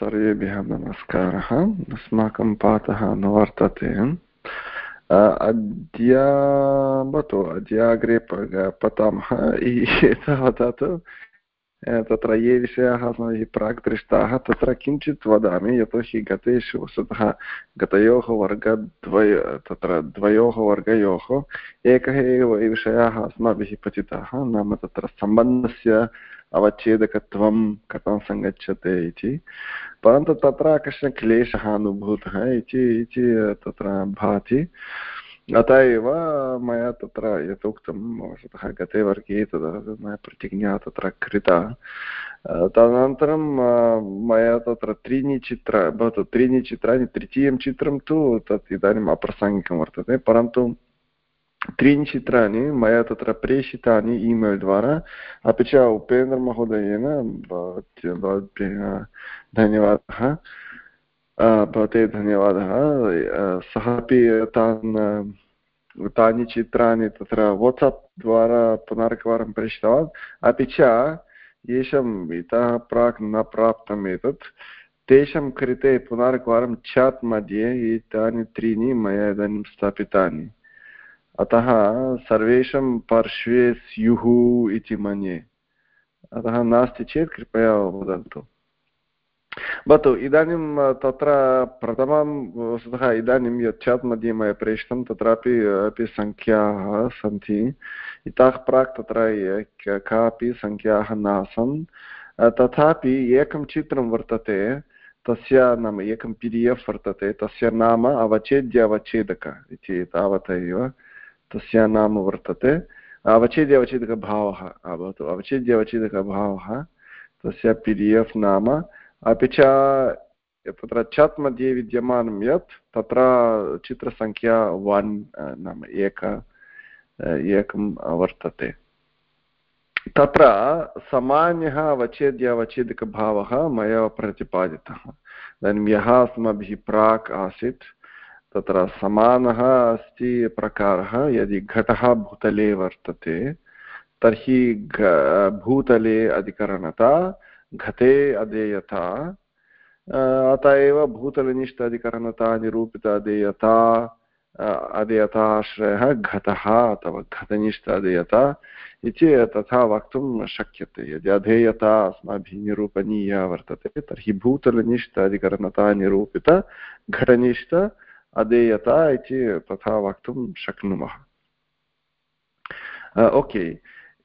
सर्वेभ्यः नमस्कारः। अस्माकं पाठः न वर्तते। अद्य भवतु अद्य अग्रे पठामः एतावता तु तत्र ये विषयाः अस्माभिः प्राक् दृष्टाः तत्र किञ्चित् वदामि, यतोहि गतेषु वस्तुतः गतयोः वर्गद्वय तत्र द्वयोः वर्गयोः, एकः एव विषयाः अस्माभिः पठिताः, नाम तत्र सम्बन्धस्य अवच्छेदकत्वं कथं सङ्गच्छते इति। परन्तु तत्र कश्चन क्लेशः अनुभूतः इति तत्र भाति। अत एव मया तत्र यथोक्तं वस्तुतः गते वर्गे तद् मया प्रतिज्ञा तत्र कृता तदनन्तरं मया तत्र त्रीणि चित्र भवतु त्रीणि चित्राणि तृतीयं चित्रं तु तत् इदानीम् अप्रासङ्गिकं वर्तते परन्तु त्रीणि चित्राणि मया तत्र प्रेषितानि ईमेल् द्वारा अपि च उपेन्द्रमहोदयेन धन्यवादः भवते धन्यवादः। सः अपि तान् तानि चित्राणि तत्र वाट्सप् द्वारा पुनरेकवारं प्रेषितवान्। अपि च येषाम् इतः प्राक् न प्राप्तम् एतत्। तेषां कृते पुनरेकवारं चाट् मध्ये एतानि त्रीणि मया इदानीं स्थापितानि। अतः सर्वेषां पार्श्वे स्युः इति मन्ये। अतः नास्ति चेत् कृपया वदन्तु। भवतु इदानीं तत्र प्रथमं वस्तुतः इदानीं यत् चात् मध्ये मया प्रेषितं तत्रापि अपि सङ्ख्याः सन्ति इतः प्राक् तत्र कापि सङ्ख्याः नासन् तथापि एकं चित्रं वर्तते तस्य नाम एकं पि डि एफ् वर्तते तस्य नाम अवच्छेद्य अवच्छेदक इति तावत् एव तस्य नाम वर्तते अवच्छेद्य अवच्छेदकभावः भवतु अवच्छेद्य अवच्छेदकभावः तस्य पि डि एफ् नाम अपि च तत्र चत् मध्ये विद्यमानं यत् तत्र चित्रसङ्ख्या वन् नाम एक एकं वर्तते तत्र सामान्यः अवच्छेद्य अवच्छेदिकभावः मया प्रतिपादितः इदानीं यः अस्माभिः प्राक् आसीत् तत्र समानः अस्ति प्रकारः यदि घटः भूतले वर्तते तर्हि भूतले अधिकरणता घते अधेयता अत एव भूतलनिष्ठ अधिकरणता निरूपित अधेयता अधेयताश्रयः घतः अथवा घतनिष्ठ अधेयता इति तथा वक्तुं शक्यते। यदि अधेयता अस्माभिः निरूपणीया वर्तते, तर्हि भूतलनिष्ठ अधिकरणता निरूपित घटनिष्ठ अधेयता इति तथा वक्तुं शक्नुमः। ओके.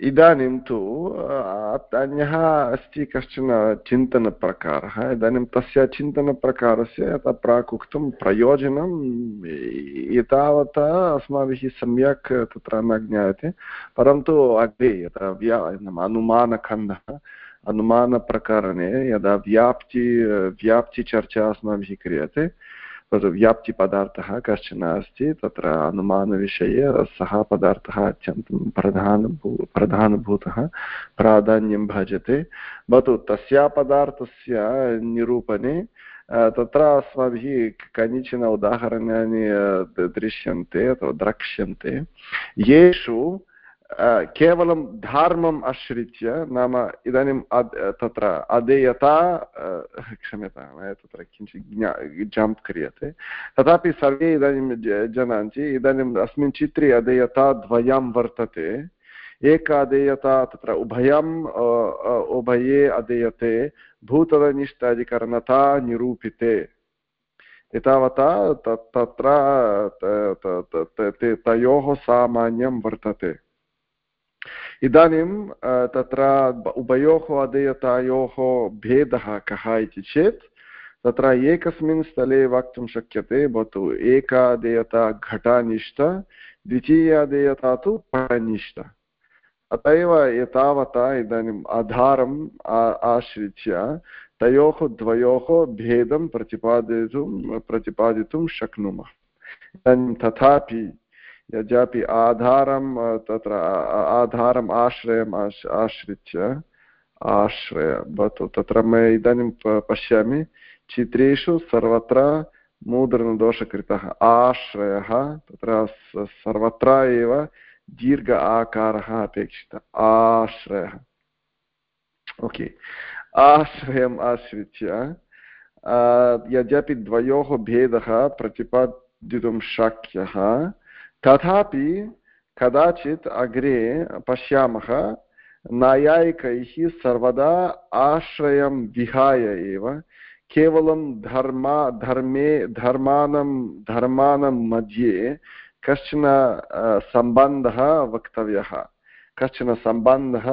इदानीं तु अन्यः अस्ति कश्चन चिन्तनप्रकारः, इदानीं तस्य चिन्तनप्रकारस्य यथा प्राक् उक्तं प्रयोजनं एतावता अस्माभिः सम्यक् तत्र न ज्ञायते, परन्तु अग्रे यथा व्या अनुमानखण्डः, अनुमानप्रकरणे यदा व्याप्ति, व्याप्तिचर्चा अस्माभिः क्रियते तद् व्याप्तिपदार्थः कश्चन अस्ति तत्र अनुमानविषये सः पदार्थः अत्यन्तं प्रधानभू प्रधानभूतः प्राधान्यं भजते भवतु तस्य पदार्थस्य निरूपणे तत्र अस्माभिः कानिचन उदाहरणानि दृश्यन्ते अथवा द्रक्ष्यन्ते येषु केवलं धर्मम् आश्रित्य नाम इदानीम् तत्र अधेयता क्षम्यतां तत्र किञ्चित् जम्प् क्रियते। तथापि सर्वे इदानीं जानन्ति, इदानीम् अस्मिन् चित्रे अधेयता द्वयं वर्तते। एक अधेयता तत्र उभयम् उभये अधेयते भूतलनिष्ठाधिकरणता निरूपिते। एतावता तत्र तयोः सामान्यं वर्तते। इदानीं तत्र उभयोः अधेयतायोः भेदः कः इति चेत् तत्र एकस्मिन् स्थले वक्तुं शक्यते भवतु एका देयता घटानिष्ठ द्वितीया देयता तु पटनिष्ठ अत एव एतावता इदानीम् आधारम् आश्रित्य तयोः द्वयोः भेदं प्रतिपादयितुं प्रतिपादितुं शक्नुमः इदानीं तथापि यद्यपि आधारं तत्र आधारम् आश्रयम् आश्, आश्रित्य, आश्रय, भवतु, तत्र मैं इदानीं पश्यामि, चित्रेषु सर्वत्र मूर्धनदोषकृतः आश्रयः, तत्र सर्वत्र एव दीर्घ आकारः अपेक्षितः, आश्रयः। ओके, आश्रयम् आश्रित्य यद्यपि द्वयोः भेदः प्रतिपादितुं शक्यः तथापि कदाचित् अग्रे पश्यामः नैयायिकैः सर्वदा आश्रयं विहाय एव केवलं धर्मा धर्मे धर्मानं धर्मानं मध्ये कश्चन सम्बन्धः वक्तव्यः कश्चन सम्बन्धः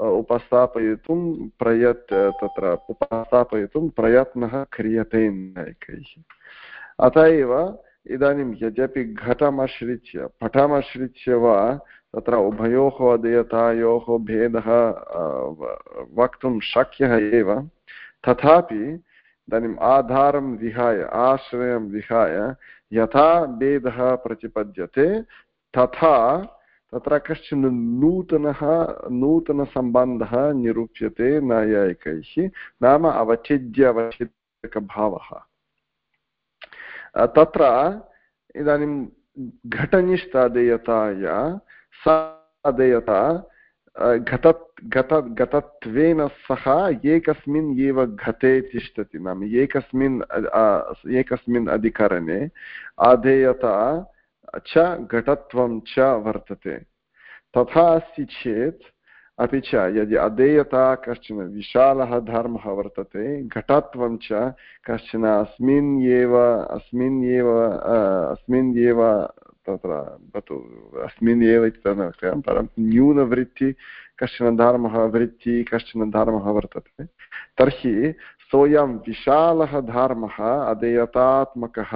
उपस्थापयितुं प्रयत् तत्र उपस्थापयितुं प्रयत्नः क्रियते नैकैः अत एव इदानीं यद्यपि घटमश्रित्य पटमश्रित्य वा तत्र उभयोः अधेयतायोः भेदः वक्तुं शक्यः एव। तथापि इदानीम् आधारं विहाय, आश्रयं विहाय यथा भेदः प्रतिपद्यते, तथा तत्र कश्चन नूतनः, नूतनसम्बन्धः निरूप्यते नैयायिकैः। नाम अवचिद्य अवचिद्यकभावः तत्र इदानीं घटनिष्ठादेयताया सा देयता घट गतत्वेन सह एकस्मिन् एव घटे तिष्ठति नाम, एकस्मिन् एकस्मिन् अधिकरणे आधेयता च घटत्वं च वर्तते। तथा अस्ति चेत् अपि च यदि अधेयता कश्चन विशालः धर्मः वर्तते, घटत्वं च कश्चन अस्मिन् एव अस्मिन् एव अस्मिन् एव तत्र भवतु, अस्मिन् एव इति तद् परन्तु न्यूनवृत्ति, कश्चन धर्मः वृत्ति, कश्चन धर्मः वर्तते, तर्हि सोऽयं विशालः धर्मः अधेयतात्मकः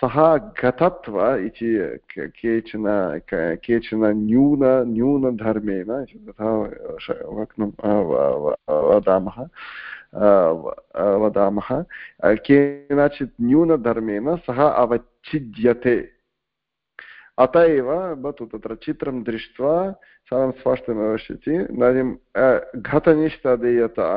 सः गतत्व इति केचन केचन न्यून, न्यूनधर्मेण तथा वक्तुं वदामः वदामः केनचित् न्यूनधर्मेण सः अवच्छिद्यते। अत एव भवतु तत्र चित्रं दृष्ट्वा सर्वं स्पष्टम् भविष्यति इदानीं घतनिष्ठदेयता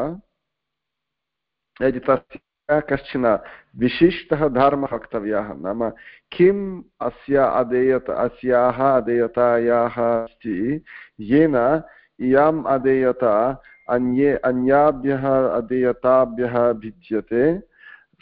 यदि तस्य कश्चन विशिष्टः धर्मः वक्तव्यः नाम, किम् अस्य अधेयत अस्याः अधेयतायाः अस्ति, येन इयम् अधेयता अन्ये, अन्याभ्यः अधेयताभ्यः भिद्यते,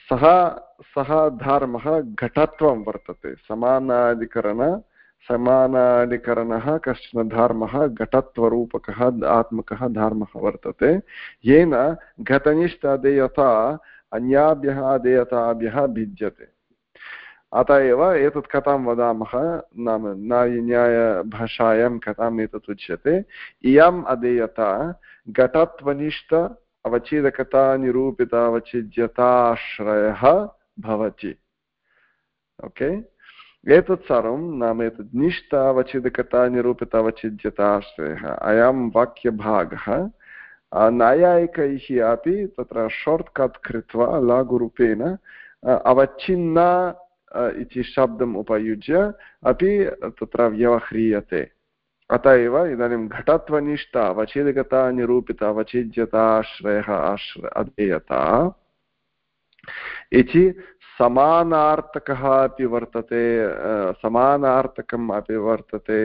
सः सः धर्मः घटत्वं वर्तते। समानाधिकरण समानादिकरणः कश्चन धर्मः घटत्वरूपकः आत्मकः धर्मः वर्तते। येन घटनिष्ठादेयता अन्याभ्यः देयताभ्यः भिद्यते अत एव एतत् कथां वदामः, नाम न्यायभाषायां कथाम् एतत् उच्यते। इयम् अधेयता घटत्वनिष्ठ अवच्छेदकता निरूपित अवच्छिद्यताश्रयः भवति। ओके? एतत् सर्वं नाम एतत् निष्ठ अवच्छेदकता निरूपित अवच्छिद्यताश्रयः अयं वाक्यभागः नैयायिकैः अपि तत्र शार्ट्कट् कृत्वा लघुरूपेण अवच्छिन्ना इति शब्दम् उपयुज्य अपि तत्र व्यवह्रियते अत एव इदानीं घटत्वनिष्ठ अवच्छेदकता निरूपित अवच्छिद्यताश्रयः आश्र अधेयता इति समानार्थकः अपि वर्तते समानार्थकम् अपि वर्तते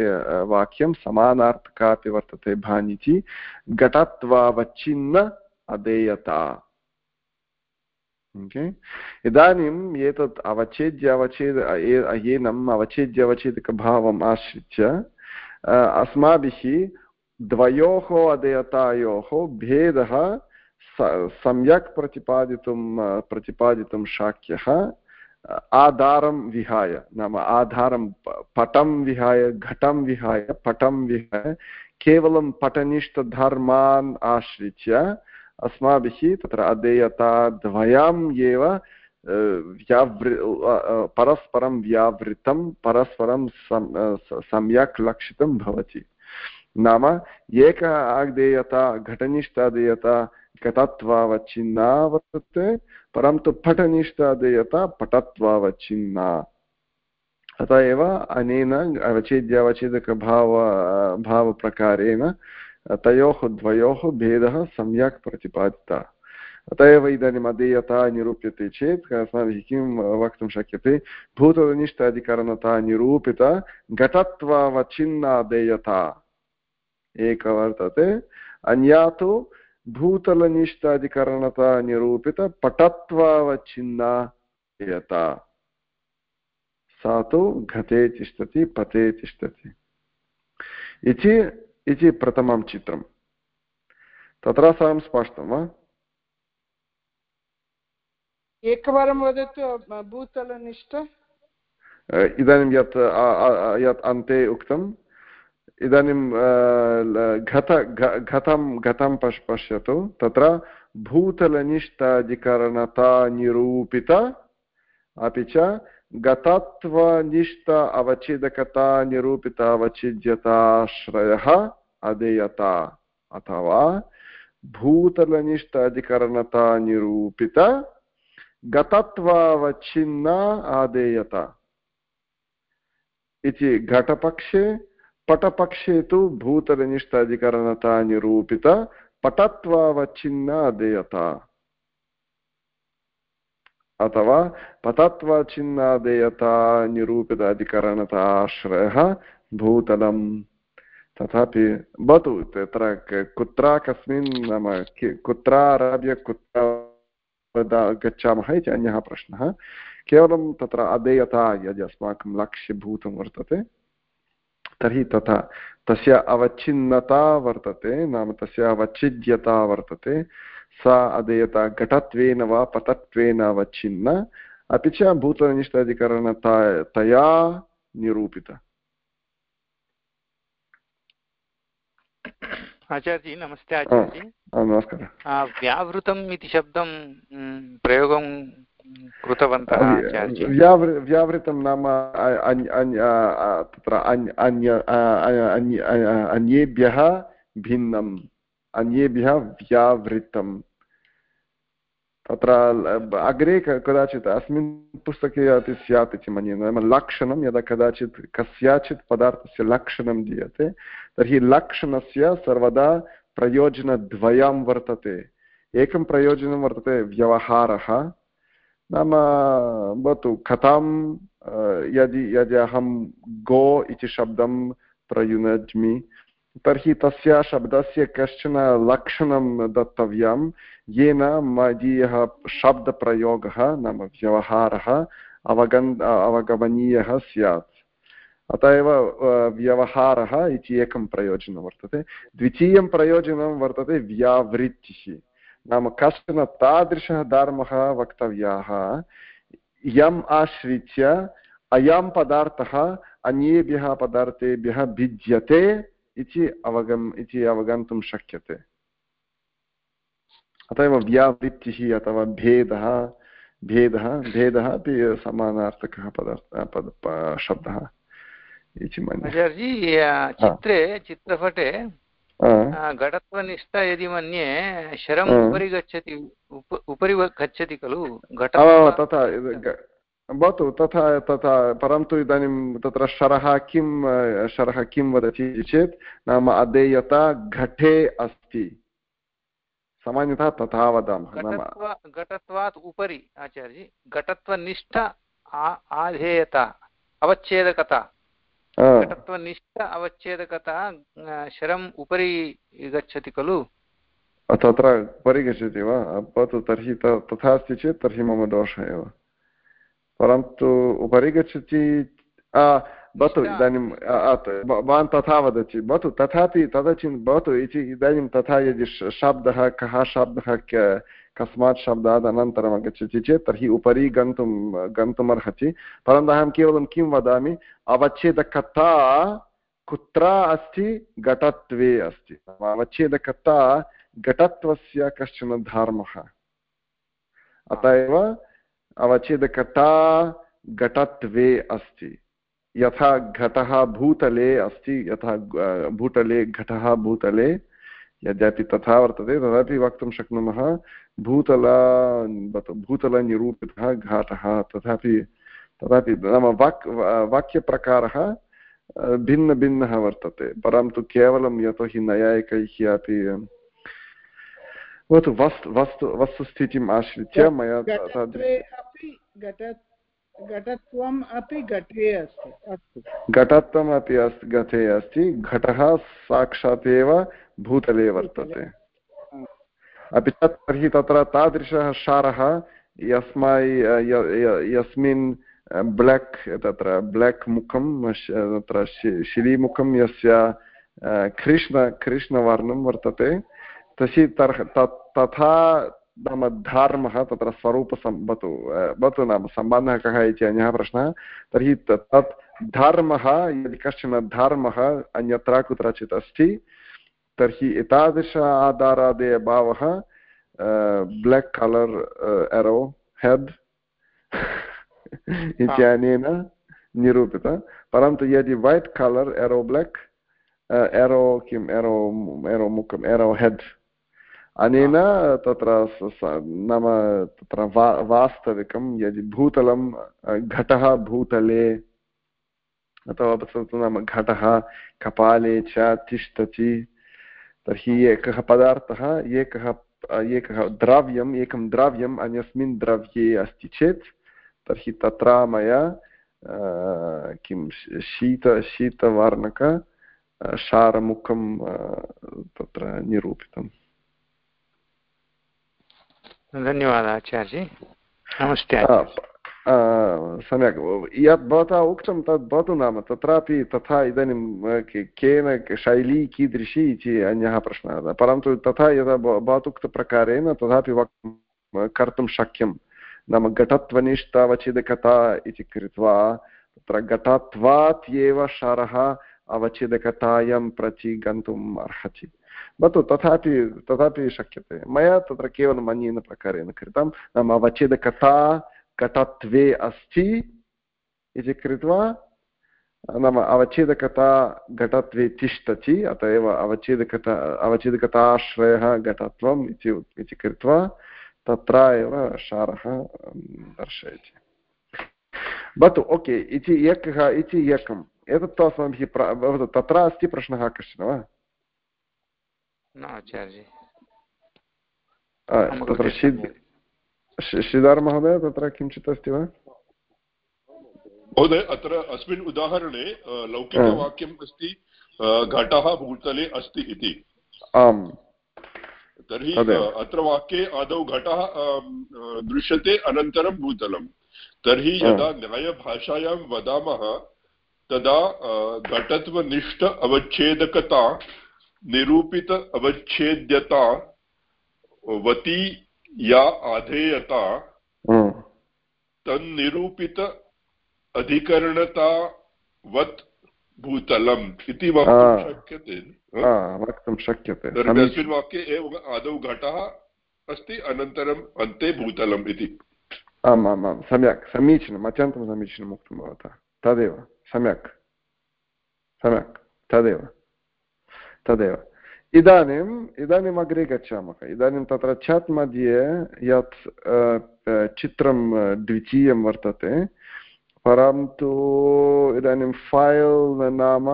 वाक्यं समानार्थकः अपि वर्तते भानिति, घटत्वावच्छिन्न अधेयता। ओके? इदानीम् एतत् अवच्छेद्य अवच्छेद एनम् अवच्छेद्य अवच्छेदकभावम् आश्रित्य अस्माभिः द्वयोः अधेयतायोः भेदः सम्यक् प्रतिपादितुं प्रतिपादितुं शक्यः आधारं विहाय नाम आधारं पटं विहाय घटं विहाय पटं विहाय केवलं पटनिष्ठधर्मान् आश्रित्य अस्माभिः तत्र अधेयताद्वयम् एव व्यावृ परस्परं व्यावृतं परस्परं सम्यक् लक्षितं भवति नाम एक आग्देयता घटनिष्ठादेयता घटत्वावच्छिन्ना वर्तते परन्तु पठनिष्ठादेयता पटत्वावच्छिन्ना अत एव अनेन अवच्छेद्यावच्छेदकभाव भावप्रकारेण तयोः द्वयोः भेदः सम्यक् प्रतिपादितः अत एव इदानीम् अधेयता निरूप्यते चेत् अस्माभिः किं वक्तुं शक्यते भूतनिष्ठाधिकरणता निरूपित घटत्वावच्छिन्नादेयता एक वर्तते अन्या तु भूतलनिष्ठाधिकरणता निरूपितपटत्वावच्छिन्ना यता। सा तु घते तिष्ठति पते तिष्ठति। इति इति प्रथमं चित्रं। तत्र सर्वं स्पष्टं वा? एकवारं वदतु भूतलनिष्ठ। इदानीं यत् यत् अन्ते उक्तम् इदानीं घत घतं घतं पश्, पश्यतु। तत्र भूतलनिष्ठाधिकरणता निरूपित अपि च गतत्वनिष्ठ अवच्छेदकता निरूपित अवच्छिद्यताश्रयः अधेयता, अथवा भूतलनिष्ठ अधिकरणता निरूपित गतत्वावच्छिन्न आदेयत इति घटपक्षे पटपक्षे तु भूतलनिष्ठ अधिकरणता निरूपित पटत्वावच्छिन्न अधेयता अथवा पतत्वचिन्नादेयता निरूपित अधिकरणताश्रयः भूतलम्। तथापि भवतु, तत्र कुत्र कस्मिन् नाम कुत्र आरभ्य कुत्र गच्छामः इति अन्यः प्रश्नः। केवलं तत्र अधेयता यदि अस्माकं लक्ष्यभूतं वर्तते तर्हि तथा तस्य अवच्छिन्नता वर्तते नाम तस्य अवच्छिद्यता वर्तते सा अधेयता घटत्वेन वा पतत्वेन अवच्छिन्न अपि च भूतनिष्ठाधिकरणता तया निरूपिता। आचार्यजी नमस्ते आचार्यजी। नमस्कारः। व्यावृतम् इति शब्दं प्रयोगं कृतवन्तः व्यावृतं नाम तत्र अन्येभ्यः भिन्नम् अन्येभ्यः व्यावृत्तं तत्र अग्रे कदाचित् अस्मिन् पुस्तके अपि स्यात् इति मन्ये नाम लक्षणं यदा कदाचित् कस्याचित् पदार्थस्य लक्षणं दीयते तर्हि लक्षणस्य सर्वदा प्रयोजनद्वयं वर्तते एकं प्रयोजनं वर्तते व्यवहारः नाम भवतु कथं यदि यदि अहं गो इति शब्दं प्रयुनज्मि, तर्हि तस्य शब्दस्य कश्चन लक्षणं दत्तव्यं। येन मदीयः शब्दप्रयोगः नाम व्यवहारः अवगन् अवगमनीयः स्यात्। अत एव व्यवहारः इति एकं प्रयोजनं वर्तते। द्वितीयं प्रयोजनं वर्तते व्यावृत्तिः। नाम कश्चन तादृशः धर्मः वक्तव्याः। यम् आश्रित्य अयं पदार्थः अन्येभ्यः पदार्थेभ्यः भिद्यते इति अवगम्, इति अवगन्तुं शक्यते। अत एव व्यावृत्तिः अथवा भेदः भेदः भेदः अपि समानार्थकः पदार्थ, पद शब्दः इति मन्ये। चित्रे, चित्रपटे घटत्वनिष्ठ यदि मन्ये शरम् उपरि गच्छति उपरि गच्छति खलु? तथा भवतु तथा तथा परन्तु इदानीं तत्र शरः किं शरः किं वदति चेत् नाम अधेयता घटे अस्ति। सामान्यतः तथा वदामः घटत्वात् उपरि आचार्य घटत्वनिष्ठ आधेयता अवच्छेदकता। घटत्वनिष्ठ अवच्छेदकता शरम् उपरि गच्छति खलु? तत्र उपरि गच्छति वा? भवतु तर्हि तथा अस्ति चेत् तर्हि मम दोषः एव। परन्तु उपरि गच्छति भवतु इदानीं भवान् तथा वदति। भवतु तथापि तदचिन् भवतु इति इदानीं तथा यदि शब्दः कः शब्दः कस्मात् शब्दात् अनन्तरम् आगच्छति चेत् तर्हि उपरि गन्तुं, गन्तुमर्हति। परन्तु अहं केवलं किं वदामि, अवच्छेदकता कुत्र अस्ति? घटत्वे अस्ति। अवच्छेदकता घटत्वस्य कश्चन धर्मः। अत एव अवच्छेदकता घटत्वे अस्ति। यथा घटः भूतले अस्ति, यथा भूतले, घटः भूतले यद्यपि तथा वर्तते तदपि वक्तुं शक्नुमः। भूतल भूतलनिरूपितः घाटः तथापि तथापि नाम वाक् वाक्यप्रकारः भिन्नभिन्नः वर्तते। परन्तु केवलं यतोहि नैयायिकैः अपि भवतु वस्तु वस्तु वस्तुस्थितिम् आश्रित्य मया घटत्वम् अपि घटे अस्ति अस्तु। घटत्वम् अपि अस्ति घटे अस्ति। घटः साक्षात् एव भूतले वर्तते। अपि च तर्हि तत्र तादृशः क्षारः यस्मै यस्मिन् ब्लेक् तत्र ब्लेक् मुखं तत्र शिलीमुखं यस्य कृष्ण कृष्णवर्णं वर्तते। तर्हि तर्ह तथा नाम धर्मः तत्र स्वरूपसं भवतु भवतु नाम सम्बन्धः कः इति अन्यः प्रश्नः। तर्हि तत् धर्मः यदि कश्चन धर्मः अन्यत्र कुत्रचित् अस्ति तर्हि एतादृश आधारादय भावः ब्लेक् कलर् एरो हेड् इत्यनेन निरूपित। परन्तु यदि white colour arrow black arrow किम् एरो एरो मुखम् एरो हेड् अनेन तत्र नाम तत्र वा वास्तविकं यदि भूतलं घटः भूतले अथवा नाम घटः कपाले च तिष्ठति तर्हि एकः पदार्थः एकः एकः द्रव्यम् एकं द्रव्यम् अन्यस्मिन् द्रव्ये अस्ति चेत् तर्हि तत्र मया किं शीत शीतवर्णक शारमुखं तत्र निरूपितम्। धन्यवादः आचार्यजी नमस्ते सम्यक् यत् भवता उक्तं तद् भवतु नाम तत्रापि तथा इदानीं केन शैली कीदृशी इति अन्यः प्रश्नः परन्तु तथा यदा भवतुक्तप्रकारेण तथापि वक् कर्तुं शक्यं नाम घटत्वनिष्ठावच्छेदकता इति कृत्वा तत्र घटत्वात् एव शरः अवच्छेदकतायां प्रति गन्तुम् अर्हति भवतु तथापि तथापि शक्यते मया तत्र केवलम् अन्येन प्रकारेण कृतं नाम अवच्छेदकथा घटत्वे अस्ति इति कृत्वा नाम अवच्छेदकता घटत्वे तिष्ठति अत एव अवच्छेदकता अवच्छेदकताश्रयः घटत्वम् इति इति कृत्वा तत्र एव सारः दर्शयति। भवतु ओके इति एकः इति एकम्। एतत्तु अस्माभिः भवतु तत्र अस्ति प्रश्नः कश्चन वा? तत्र श्रीधर महोदय तत्र किञ्चित् अस्ति वा महोदय अत्र अस्मिन् उदाहरणे लौकिकवाक्यम् अस्ति घटः भूतले अस्ति इति। आम्। तर्हि अत्र वाक्ये आदौ घटः दृश्यते अनन्तरं भूतलं तर्हि यदा न्यायभाषायां वदामः तदा घटत्वनिष्ठ अवच्छेदकता निरूपित अवच्छेद्यता वती या आधेयता तन्निरूपित अधिकरणतावत् भूतलम् इति वक्तुं शक्यते वक्तुं शक्यते। तस्मिन् वाक्ये एव आदौ घटः अस्ति अनन्तरम् अन्ते भूतलम् इति। आम् आम् आम् सम्यक् समीचीनम् अत्यन्तं समीचीनम् उक्तं भवता। तदेव सम्यक्। सम्यक् तदेव। तदेव। इदानीम् इदानीम् अग्रे गच्छामः। इदानीं तत्र चट् मध्ये यत् चित्रं द्वितीयं वर्तते। परन्तु इदानीं फैल् नाम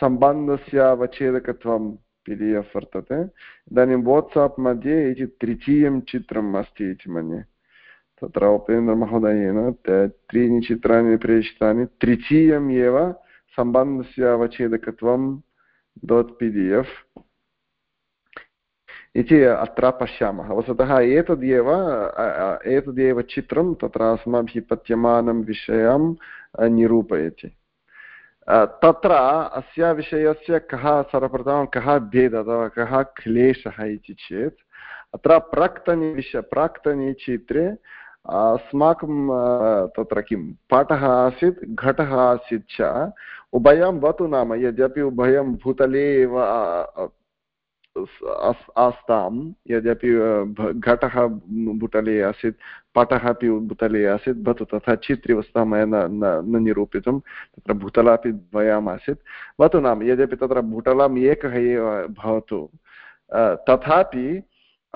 सम्बन्धस्य अवच्छेदकत्वं पि डि एफ् वर्तते। इदानीं वाट्साप् मध्ये इति तृतीयं चित्रम् अस्ति इति मन्ये। तत्र उपेन्द्रमहोदयेन त्रीणि चित्राणि प्रेषितानि। तृतीयम् एव सम्बन्धस्य अवच्छेदकत्वं दोत् पि डि एफ् इति अत्र पश्यामः। वस्तुतः एतदेव एतदेव चित्रं तत्र अस्माभिः पत्यमानं विषयं निरूपयति। तत्र अस्य विषयस्य कः सर्वप्रथमं कः भेदः अथवा कः क्लेशः इति चेत्, अत्र प्राक्तने विष, प्राक्तने चित्रे अस्माकं तत्र किं, पाठः आसीत्, घटः आसीत् च, उभयं भवतु नाम। यद्यपि उभयं भूतले एव आस्तां यद्यपि घटः भूतले आसीत्, पटः अपि भूतले आसीत्, भवतु तथा चित्रीवस्तुतः मया न निरूपितं तत्र भूतला अपि द्वयम् आसीत्। भवतु नाम, यद्यपि तत्र भूतलाम् एकः एव भवतु। तथापि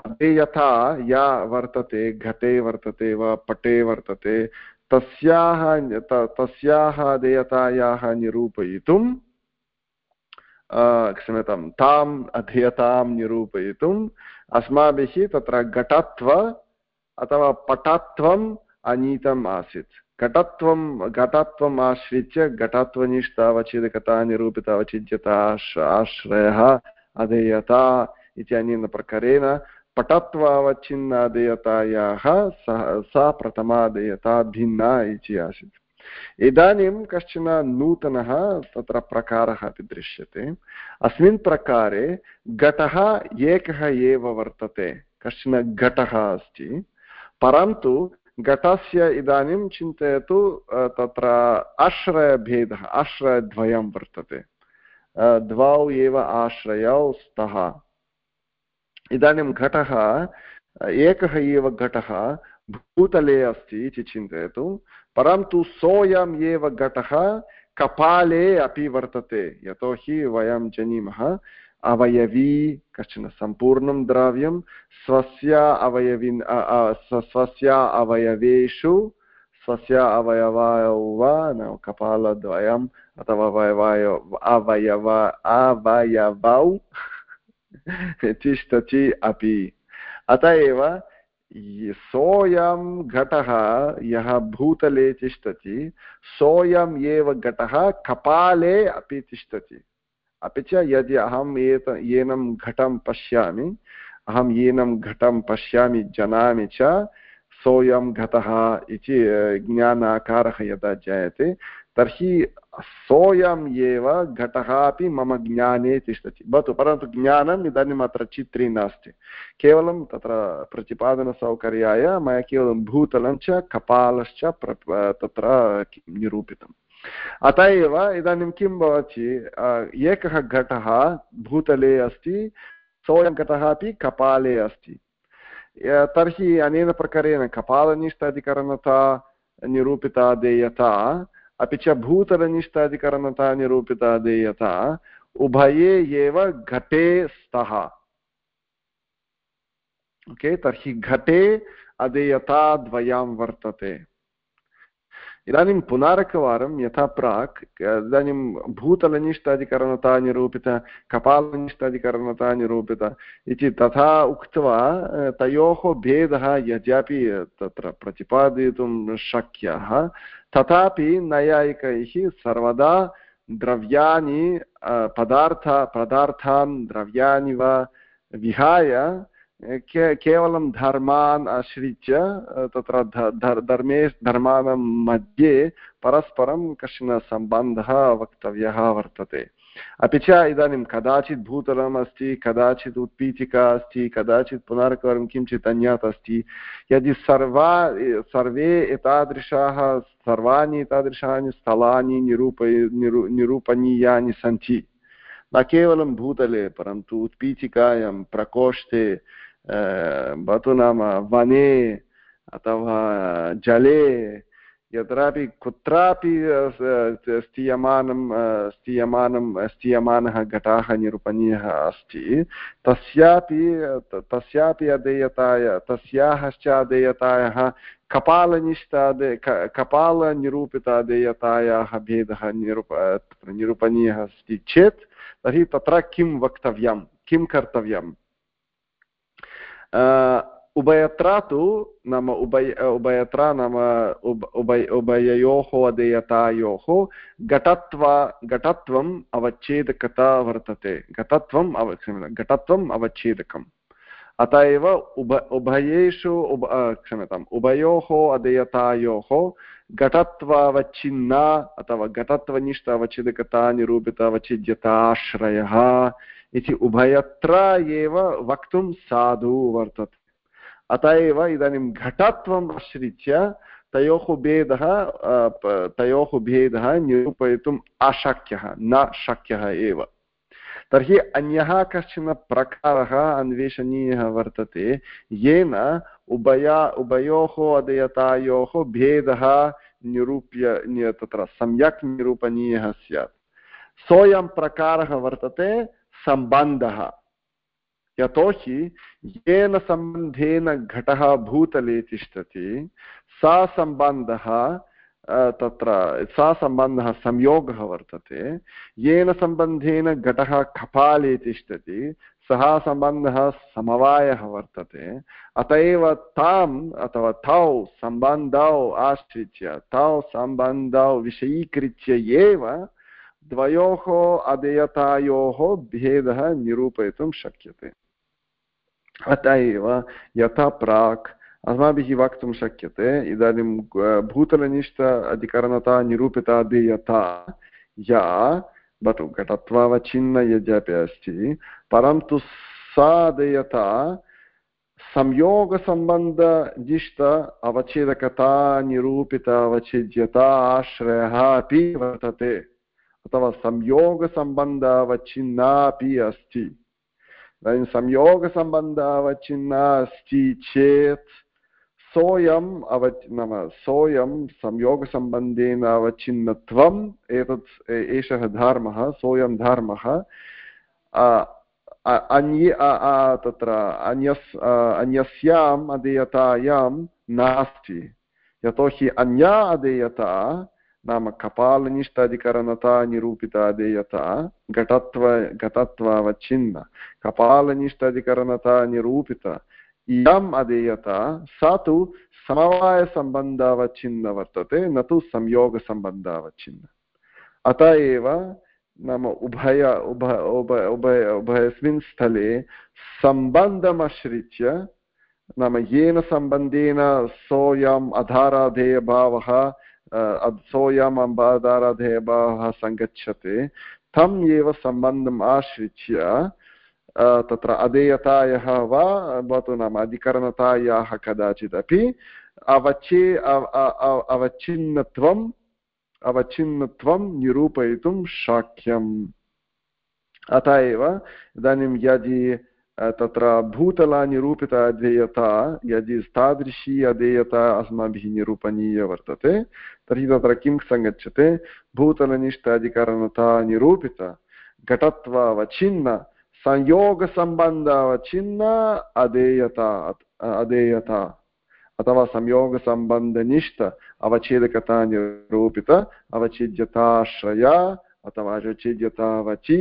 अधेयथा या वर्तते, घटे वर्तते वा पटे वर्तते, तस्याः तस्याः अधेयतायाः निरूपयितुं क्षम्यतां ताम् अधीयतां निरूपयितुम् अस्माभिः तत्र घटत्व अथवा पटत्वम् अनीतम् आसीत् घटत्वं घटत्वम् आश्रित्य घटत्वनिष्ठावचिदकता निरूपितावचिद्यता आश्रयः अधेयता इत्यनेन प्रकारेण पटत्वावच्छिन्नादेयतायाः सा प्रथमादेयता भिन्ना इति आसीत् इदानीं कश्चन नूतनः तत्र प्रकारः अपि दृश्यते। अस्मिन् प्रकारे घटः एकः एव वर्तते। कश्चन घटः अस्ति। परन्तु घटस्य इदानीं चिन्तयतु तत्र आश्रयभेदः, आश्रयद्वयं वर्तते। द्वौ एव आश्रयौ स्तः। इदानीं घटः, एकः एव घटः भूतले अस्ति इति चिन्तयतु। परन्तु सोऽयम् एव घटः कपाले अपि वर्तते। यतोहि वयं जानीमः, अवयवी, कश्चन सम्पूर्णं द्रव्यं, स्वस्य अवयविन् स्वस्य अवयवेषु, स्वस्य अवयवौ वा कपालद्वयम्, अथवा अवयवाय अवयव, अवयवौ तिष्ठति अपि। अत एव सोऽयं घटः यः भूतले तिष्ठति सोऽयम् एव घटः कपाले अपि तिष्ठति। अपि च यदि अहम् एत एनं घटं पश्यामि अहं येनं घटं पश्यामि जानामि च, सोऽयं घटः इति ज्ञानाकारः यदा जायते तर्हि सोऽयम् एव घटः अपि मम ज्ञाने तिष्ठति। भवतु, परन्तु ज्ञानम् इदानीम् अत्र चित्रे नास्ति। केवलं तत्र प्रतिपादनसौकर्याय मया केवलं भूतलं च, कपालश्च तत्र निरूपितम्। अत एव इदानीं किं भवति एकः घटः भूतले अस्ति, सोऽयं घटः अपि कपाले अस्ति। तर्हि अनेन प्रकारेण कपालनिष्ठाधिकरणता, निरूपिता देयता अपि च भूतलनिष्ठाधिकरणता निरूपिता देयता उभये एव घटे स्तः। ओके? तर्हि घटे अदेयताद्वयं वर्तते। इदानीं पुनरेकवारं यथा प्राक्, इदानीं भूतलनिष्ठाधिकरणता निरूपित कपालनिष्ठाधिकरणता निरूपित इति तथा उक्त्वा तयोः भेदः यद्यपि तत्र प्रतिपादयितुं शक्यः, तथापि नैयायिकैः सर्वदा द्रव्याणि पदार्थ, पदार्थान् द्रव्याणि वा विहाय के, केवलं धर्मान् आश्रित्य तत्र धर्मे धर्माणां मध्ये परस्परं कश्चन सम्बन्धः वक्तव्यः वर्तते। अपि च इदानीं कदाचित् भूतलम् अस्ति, कदाचित् उत्पीठिका अस्ति, कदाचित् पुनर्कवारं किञ्चित् अन्यत् अस्ति। यदि सर्वा, सर्वे एतादृशाः, सर्वाणि एतादृशानि स्थलानि निरूप, निरू, निरूपणीयानि सन्ति, न केवलं भूतले, परन्तु उत्पीठिकायां प्रकोष्ठे भवतु नाम वने, अथवा जले, यत्रापि कुत्रापि स्थीयमानं स्थीयमानं, स्थीयमानः घटाः निरूपणीयः अस्ति, तस्यापि तस्यापि अधेयताय तस्याश्च अधेयतायाः कपालनिष्ठादे कपालनिरूपिताधेयतायाः भेदः निरूप, निरूपणीयः अस्ति चेत् तर्हि तत्र किं वक्तव्यं? किं कर्तव्यम्? उभयत्र तु नाम उभय उभयत्र नाम उभ उभय उभययोः अधेयतायोः घटत्व घटत्वम् अवच्छेदकता वर्तते घटत्वम् अव घटत्वम् अवच्छेदकम् अत एव उभ उभयेषु उभ क्षम्यताम् उभयोः अधेयतायोः घटत्वावच्छिन्ना अथवा घटत्वनिष्ठ अवच्छेदकता निरूपित अवच्छिद्यताश्रयः इति उभयत्र एव वक्तुं साधु वर्तते। अत एव इदानीं घटत्वम् आश्रित्य तयोः भेदः तयोः भेदः निरूपयितुम् अशक्यः, न शक्यः एव। तर्हि अन्यः कश्चन प्रकारः अन्वेषणीयः वर्तते, येन उभया, उभयोः अधेयतायोः भेदः निरूप्य तत्र सम्यक् निरूपणीयः स्यात्। सोऽयं प्रकारः वर्तते सम्बन्धः। यतोहि येन सम्बन्धेन घटः भूतले तिष्ठति, सा सम्बन्धः तत्र सा सम्बन्धः संयोगः वर्तते, येन सम्बन्धेन घटः कपाले तिष्ठति, सः सम्बन्धः समवायः वर्तते, अत एव ताम् अथवा तौ सम्बन्धौ आश्रित्य, तौ सम्बन्धौ विषयीकृत्य एव द्वयोः अधेयतायोः भेदः निरूपयितुं शक्यते अत एव यथा प्राक् अस्माभिः वक्तुं शक्यते इदानीं भूतलनिष्ठ अधिकरणता निरूपिता देयता या भवतु घटत्वावच्छिन्न यद्यपि अस्ति परन्तु सा देयता संयोगसम्बन्धनिष्ठ अवच्छेदकता निरूपित अवच्छेद्यता आश्रयः अपि वर्तते अथवा संयोगसम्बन्धावच्छिन्ना अपि अस्ति। इदानीं संयोगसम्बन्धावच्छिन्ना अस्ति चेत् सोऽयम् अव नाम सोऽयं संयोगसम्बन्धेन अवच्छिन्नत्वम् एतत् एषः धर्मः, सोऽयं धर्मः अन्ये तत्र अन्यस् अन्यस्याम् अधेयतायां नास्ति। यतोहि अन्या अधेयता नाम कपालनिष्ठाधिकरणता निरूपिता अधेयता घटत्व, घटत्वावच्छिन्न, कपालनिष्ठाधिकरणता निरूपित इयम् अधेयता सा तु समवायसम्बन्धावच्छिन्न वर्तते, न तु संयोगसम्बन्धावच्छिन्न। अत एव नाम उभय, उभ उभय उभय उभयस्मिन् स्थले सम्बन्धमाश्रित्य नाम येन सम्बन्धेन सोऽयम् अधाराधेयभावः सोऽयम् अम्बाधाराधेयभावः सङ्गच्छते तम् एव सम्बन्धम् आश्रित्य तत्र अधेयतायाः वा, भवतु नाम अधिकरणतायाः कदाचिदपि अवचे अवच्छिन्नत्वं अवच्छिन्नत्वं निरूपयितुं शक्यम्। अत एव इदानीं यदि तत्र भूतला निरूपिता अधेयता यदि तादृशी अधेयता अस्माभिः निरूपणीया वर्तते, तर्हि तत्र किं सङ्गच्छते? भूतलनिष्ठ अधिकरणता निरूपित घटत्वावच्छिन्न संयोगसम्बन्धावच्छिन्न अधेयता अधेयता अथवा संयोगसम्बन्धनिष्ठ अवच्छेदकता निरूपित अवच्छेद्यताश्रया, अथवा अवच्छेद्यतावची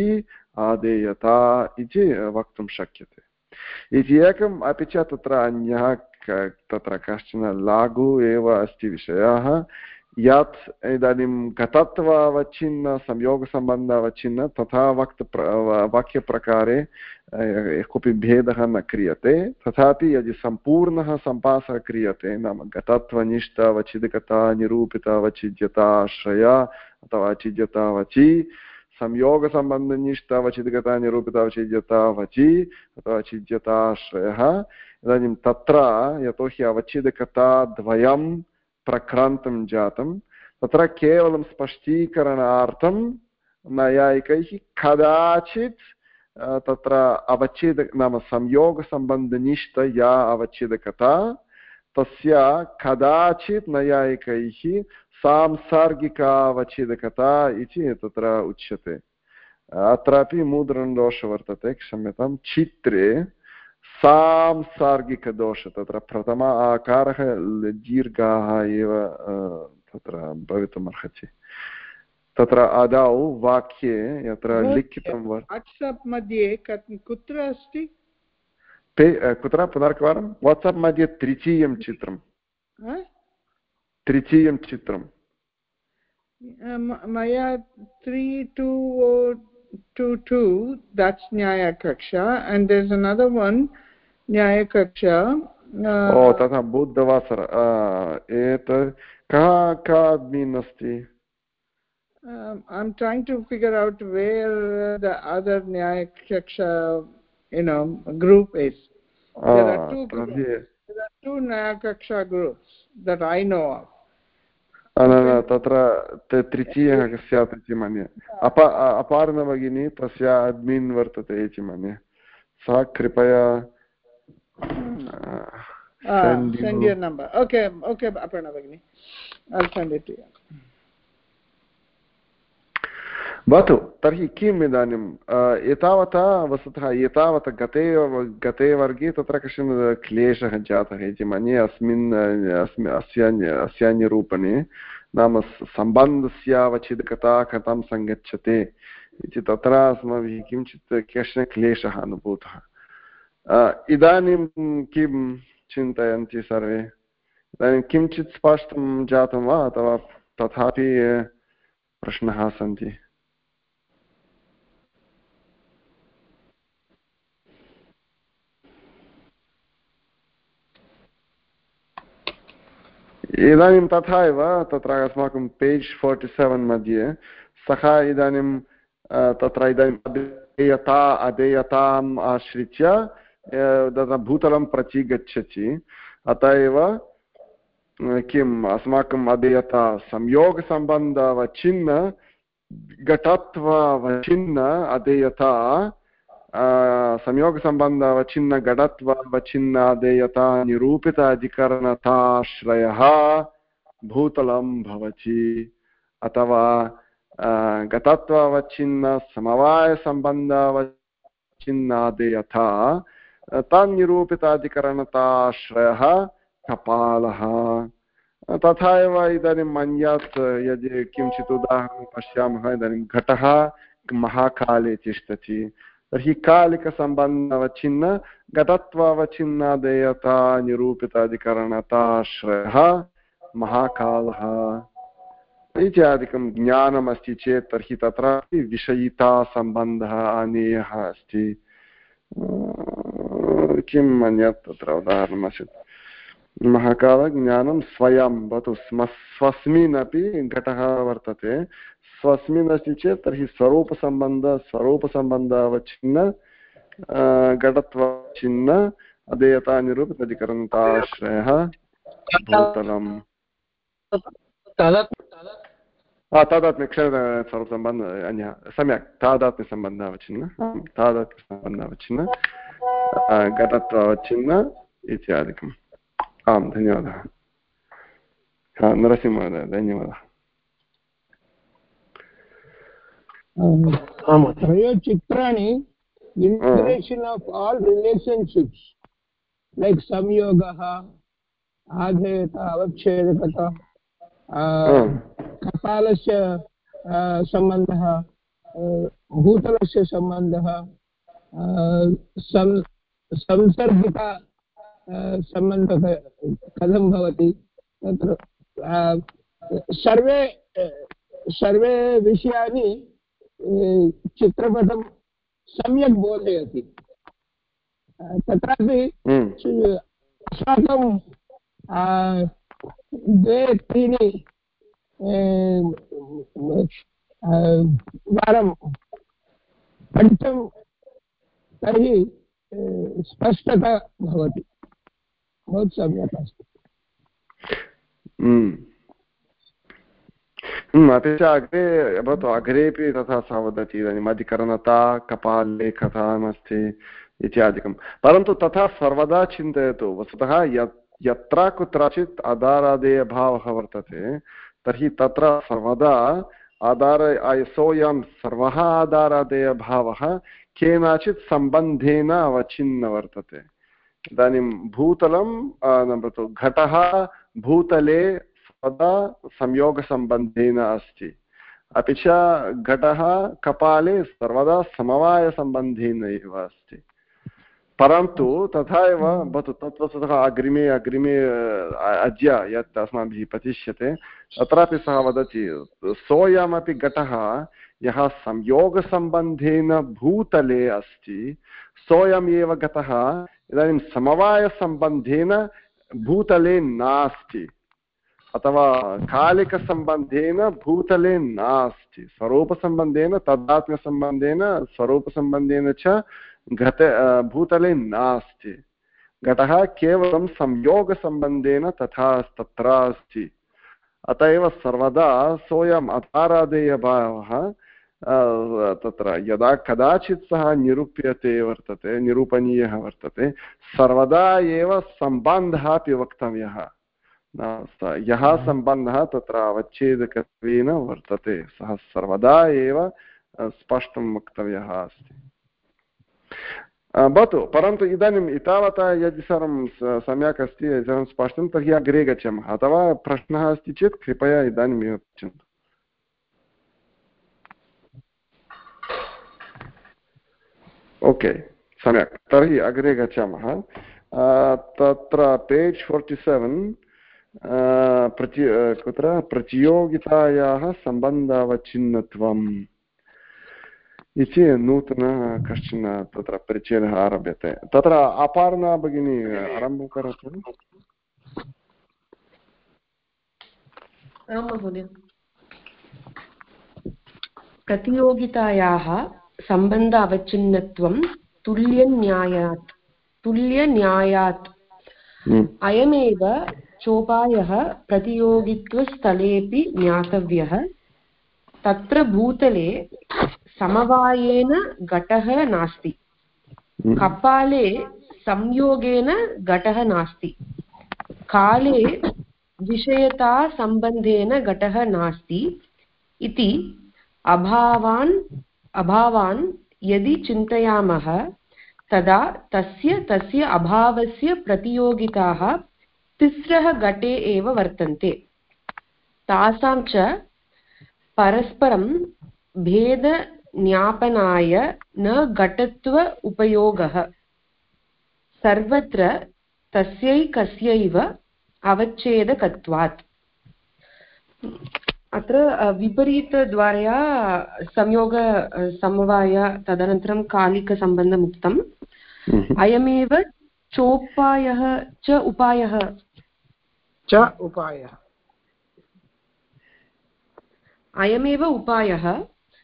आदेयता इति वक्तुं शक्यते इति एकम् अपि च तत्र अन्यः तत्र कश्चन लागु एव अस्ति विषयः यत् इदानीं गतत्वावच्छिन्न संयोगसम्बन्धावच्छिन्न तथा वक्त वाक्यप्रकारे कोऽपि भेदः न क्रियते तथापि यदि सम्पूर्णः सम्पासः क्रियते नाम गतत्वनिष्ठ अवचिदकता निरूपित अथवा अचिद्यता वचि संयोगसम्बन्धनिष्ठ अवचिदकता निरूपित अवचिद्यता वचि अथवा अचिद्यताश्रयः इदानीं तत्र यतोहि अवचिदकता द्वयं प्रक्रान्तं जातं तत्र केवलं स्पष्टीकरणार्थं नैयायिकैः कदाचित् तत्र अवच्छेद नाम संयोगसम्बन्धनिष्ठ या अवच्छेदकता तस्य कदाचित् नैयायिकैः सांसार्गिकावच्छेदकता इति तत्र उच्यते अत्रापि मूद्रणदोषः वर्तते क्षम्यतां चित्रे सांसार्गिकदोष तत्र प्रथम आकारः दीर्घाः एव तत्र भवितुमर्हति तत्र आदौ वाक्ये यत्र लिखितं वाट्सप् मध्ये कुत्र अस्ति कुत्र पुनर्कवारं वाट्सप् मध्ये त्रिचीयं चित्रं त्रिचीयं चित्रं मया three two two two that's न्यायकक्षा and there's another one न्यायकक्षा ओ तथा बुद्धवासर एतत् कः कः अड्मिन् अस्ति um, I'm trying to figure out where the other Nyayakaksha, you know, group is. Ah, there are two groups. There are two Nyayakaksha groups that I know of. न तत्र तृतीयः स्यात् इति मन्ये अप अपार्णभगिनी तस्या अड्मिन् वर्तते इति मन्ये सा कृपया send, send your number भवतु, तर्हि किम् इदानीम्? एतावता वस्तुतः, एतावत् गते गते वर्गे तत्र कश्चन क्लेशः जातः इति मन्ये अस्मिन् अस्य अस्यान्यरूपणे नाम सम्बन्धस्य अवच्छेदकता कथं सङ्गच्छते इति तत्र अस्माभिः किञ्चित् कश्चन क्लेशः अनुभूतः। इदानीं किं चिन्तयन्ति सर्वे? इदानीं किञ्चित् स्पष्टं जातं वा? अथवा तथापि प्रश्नाः सन्ति? इदानीं तथा एव, तत्र अस्माकं पेज् फोर्टि सेवेन् मध्ये, सः इदानीं तत्र इदानीम् अधेयता, अधेयताम् आश्रित्य तत्र भूतलं प्रति गच्छति अत एव किम्, अस्माकम् अधेयता संयोगसम्बन्धवचिन्न घटत्ववचिन्न अधेयता संयोगसम्बन्धवचिन्नघटत्ववचिन्नादेयता निरूपित अधिकरणताश्रयः भूतलं भवति अथवा गतत्ववच्छिन्नसमवायसम्बन्धवच्छिन्नादेयथा तन्निरूपिताधिकरणताश्रयः कपालः तथा एव इदानीम् अन्यत् यदि किञ्चित् उदाहरणं पश्यामः इदानीं घटः महाकाले तिष्ठति तर्हि कालिकसम्बन्धवच्छिन्न, गतत्वावच्छिन्नादेयता, निरूपिताधिकरणताश्रयः, महाकालः इत्यादिकं ज्ञानमस्ति चेत् तर्हि तत्रापि विषयितासम्बन्धः आनेयः अस्ति। किम् अन्यत् तत्र उदाहरणमासीत्? महाकालज्ञानं स्वयं, भवतु स्म, स्वस्मिन् अपि घटः वर्तते। स्वस्मिन् अस्ति चेत् तर्हि स्वरूपसम्बन्ध स्वरूपसम्बन्धावच्छिन्न घटत्वाच्छिन्न अधेयतानिरूपितधिकरणताश्रयः भूतलम्। तादात्म्य स्वरूपसम्बन्ध अन्यः सम्यक् तादात्म्यसम्बन्धावच्छिन्न। तादात्म्यसम्बन्धावच्छिन्न घटत्वावच्छिन्न इत्यादिकम्। आं धन्यवादः। नरसिंहमहोदय धन्यवादः। त्रयचित्राणि integration of all relationships like samyogah आधेयता अवच्छेदकता कपालस्य सम्बन्धः भूतलस्य सम्बन्धः संसर्गिता सम्बन्धः कथं भवति तत्र सर्वे सर्वे विषयानि चित्रपटं सम्यक् बोधयति तत्रापि हम्म। अस्माकं द्वे त्रीणि वारं पठितं तर्हि स्पष्टता भवति बहु सम्यक् अस्ति हम्म। अपि च अग्रे भवतु अग्रेपि तथा सः वदति इदानीम् अधिकरणता कपाल्लेखतामस्ति इत्यादिकं परन्तु तथा सर्वदा चिन्तयतु वस्तुतः यत् यत्र कुत्रचित् आधारादेयभावः वर्तते तर्हि तत्र सर्वदा आधार सोऽयं सर्वः आधारादेयभावः केनचित् सम्बन्धेन अवच्छिन्न वर्तते इदानीं भूतलं घटः भूतले तदा संयोगसम्बन्धेन अस्ति। अपि च घटः कपाले सर्वदा समवायसम्बन्धेन एव अस्ति। परन्तु तथा एव भवतु तत्त्वतः अग्रिमे अग्रिमे अद्य यत् अस्माभिः पतिष्यते, तत्रापि सः वदति, सोऽयमपि घटः यः संयोगसम्बन्धेन भूतले अस्ति, सोऽयम् एव घटः इदानीं समवायसम्बन्धेन भूतले नास्ति। अथवा कालिकसम्बन्धेन भूतले नास्ति, स्वरूपसम्बन्धेन, तदात्म्यसम्बन्धेन, स्वरूपसम्बन्धेन च घट भूतले नास्ति। घटः केवलं संयोगसम्बन्धेन तथा तत्र अस्ति अत एव सर्वदा सोऽयम् अतारादेयभावः तत्र यदा कदाचित् सः निरूप्यते वर्तते, निरूपणीयः वर्तते, सर्वदा एव सम्बन्धः अपि वक्तव्यः। यः सम्बन्धः तत्र अवच्छेदकत्वेन वर्तते। सः सर्वदा एव स्पष्टं वक्तव्यः अस्ति। भवतु परन्तु इदानीम् एतावता यदि सर्वं सम्यक् अस्ति सर्वं स्पष्टं तर्हि अग्रे गच्छामः। अथवा प्रश्नः अस्ति चेत् कृपया इदानीमेव पृच्छन्तु। ओके सम्यक्। तर्हि अग्रे गच्छामः। तत्र पेज् फोर्टि सेवेन् प्रति कुत्र प्रतियोगितायाः सम्बन्धावच्छिन्नत्वम् इति नूतनः कश्चन तत्र परिचयः आरभ्यते तत्र अपार्णा भगिनी आरम्भं करोतु प्रतियोगितायाः सम्बन्ध अवच्छिन्नत्वं तुल्यन्यायात् तुल्यन्यायात्। अयमेव चोपायः प्रतियोगित्वस्थलेऽपि ज्ञातव्यः। तत्र भूतले समवायेन घटः नास्ति। हम्म। कपाले संयोगेन घटः नास्ति। काले विषयतासम्बन्धेन घटः नास्ति इति अभावान् अभावान् यदि चिन्तयामः तदा तस्य तस्य अभावस्य प्रतियोगिताः तिस्रः घटे एव वर्तन्ते। तासां च परस्परं भेदज्ञापनाय न घटत्व उपयोगः। सर्वत्र तस्यैकस्यैव अवच्छेदकत्वात्। अत्र विपरीतद्वारया संयोग समवाय तदनन्तरं कालिकसम्बन्धम् उक्तम् हम्म। अयमेव चोपायः च उपायः? च उपायः। अयमेव उपायः।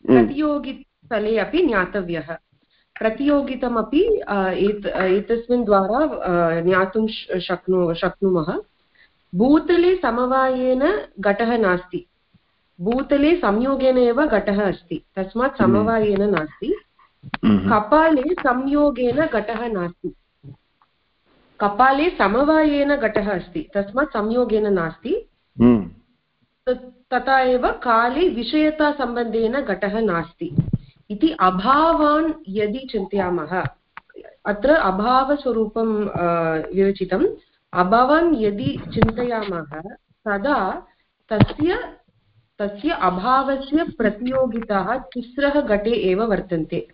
प्रतियोगिस्थले अपि ज्ञातव्यः। प्रतियोगितमपि एत एतस्मिन् द्वारा ज्ञातुं शक्नु शक्नुमः। भूतले समवायेन घटः नास्ति। भूतले संयोगेन एव घटः अस्ति। तस्मात् हम्म। समवायेन नास्ति। हम्म। कपाले संयोगेन घटः नास्ति। कपाले समवायेन घटः अस्ति तस्मात् संयोगेन नास्ति। हम्म। तथा एव काले विषयतासम्बन्धेन घटः नास्ति। इति अभावान् यदि चिन्तयामः अत्र अभावस्वरूपं विरचितम्। अभावान् यदि चिन्तयामः तदा तस्य तस्य अभावस्य प्रतियोगिताः तिस्रः घटे एव वर्तन्ते।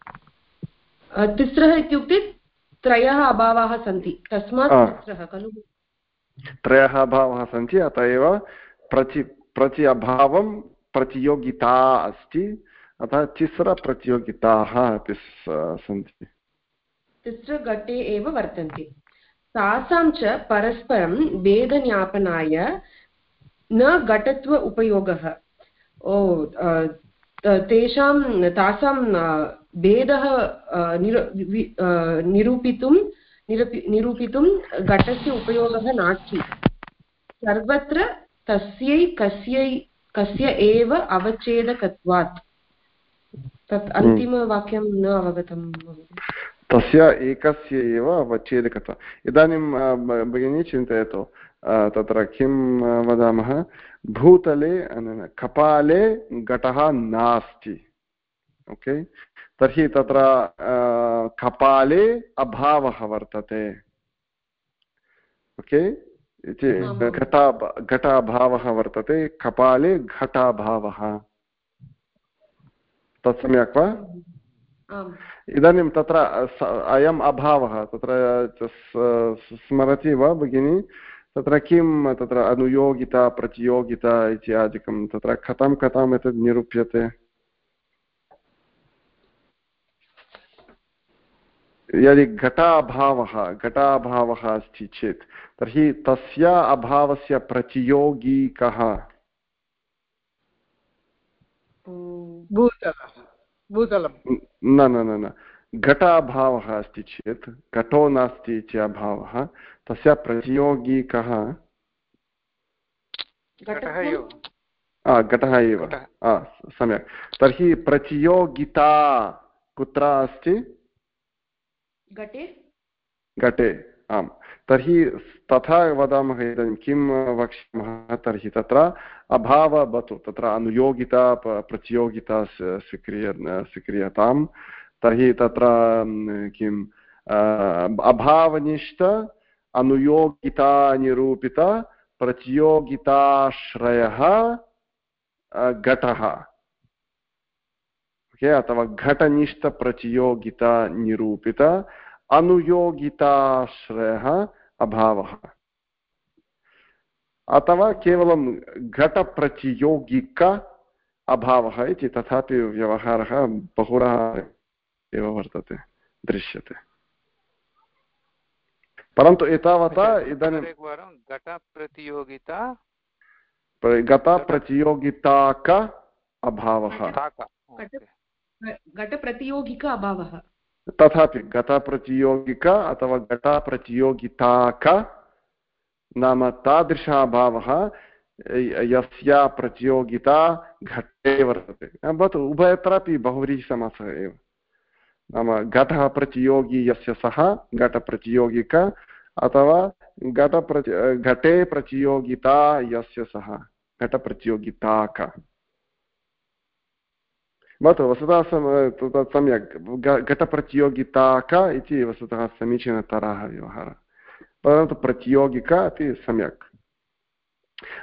तिस्रः इत्युक्ते त्रयः अभावाः सन्ति। तस्मात्। खलु? त्रयः अभावः सन्ति अत एव प्रचि प्रचि अभावं प्रतियोगिता अस्ति। अतः तिस्रप्रतियोगिताः अपि सन्ति। तिस्रघटे एव वर्तन्ते। तासां च परस्परं भेदज्ञापनाय न घटत्व उपयोगः। ओ तेषां तासां भेदः निरूपितुं निरूपि निरूपितुं घटस्य उपयोगः नास्ति। सर्वत्र तस्यै कस्यै कस्य एव अवच्छेदकत्वात्। तत् अन्तिमवाक्यं न अवगतं तस्य एकस्य एव अवच्छेदकता इदानीं भगिनी चिन्तयतु तत्र किं वदामः? भूतले कपाले घटः नास्ति। ओके? तर्हि तत्र कपाले अभावः वर्तते। ओके? इति घटा घटाभावः वर्तते। कपाले घटाभावः। तत् सम्यक् वा इदानीं तत्र अयम् अभावः। तत्र स्मरति वा भगिनि? तत्र किं तत्र अनुयोगिता प्रतियोगिता इत्यादिकं तत्र कथं कथम् एतत् निरूप्यते? यदि घटाभावः घटाभावः अस्ति चेत् तर्हि तस्य अभावस्य प्रतियोगी कः? न न न न घटाभावः अस्ति चेत् घटो नास्ति इति अभावः तस्य प्रतियोगी कः? घटः एव। सम्यक्। तर्हि प्रतियोगिता कुत्र अस्ति? घटे? घटे, आम्। तर्हि तथा वदामः इदानीं किं वक्ष्यामः तर्हि तत्र अभावः भवतु तत्र अनुयोगिता प्रतियोगिता स्वीक्रिय स्वीक्रियतां तर्हि तत्र किम् अभावनिष्ठ, अनुयोगितानिरूपित, प्रतियोगिताश्रयः घटः। ओके अथवा घटनिष्ठप्रतियोगितानिरूपित अनुयोगिताश्रयः अभावः अथवा केवलं घटप्रतियोगिक अभावः इति तथापि व्यवहारः बहुरः एव वर्तते दृश्यते परन्तु एतावता एकवारं घटप्रतियोगिता गतप्रतियोगिताक अभावः घटप्रतियोगिक अभावः। तथापि घटप्रतियोगिक अथवा घटप्रतियोगिताक नाम तादृश अभावः, यस्या प्रतियोगिता घटे वर्तते। भवतु, उभयत्रापि बहुव्रीहिसमासः एव। नाम घटः प्रतियोगी यस्य सः घटप्रतियोगिक अथवा घटप्रति घटे प्रतियोगिता यस्य सः, घटप्रतियोगिताक। भवतु वस्तुतः तत् सम्यक् घटप्रतियोगिताक इति वस्तुतः समीचीनतरः व्यवहारः परन्तु प्रतियोगिका इति सम्यक्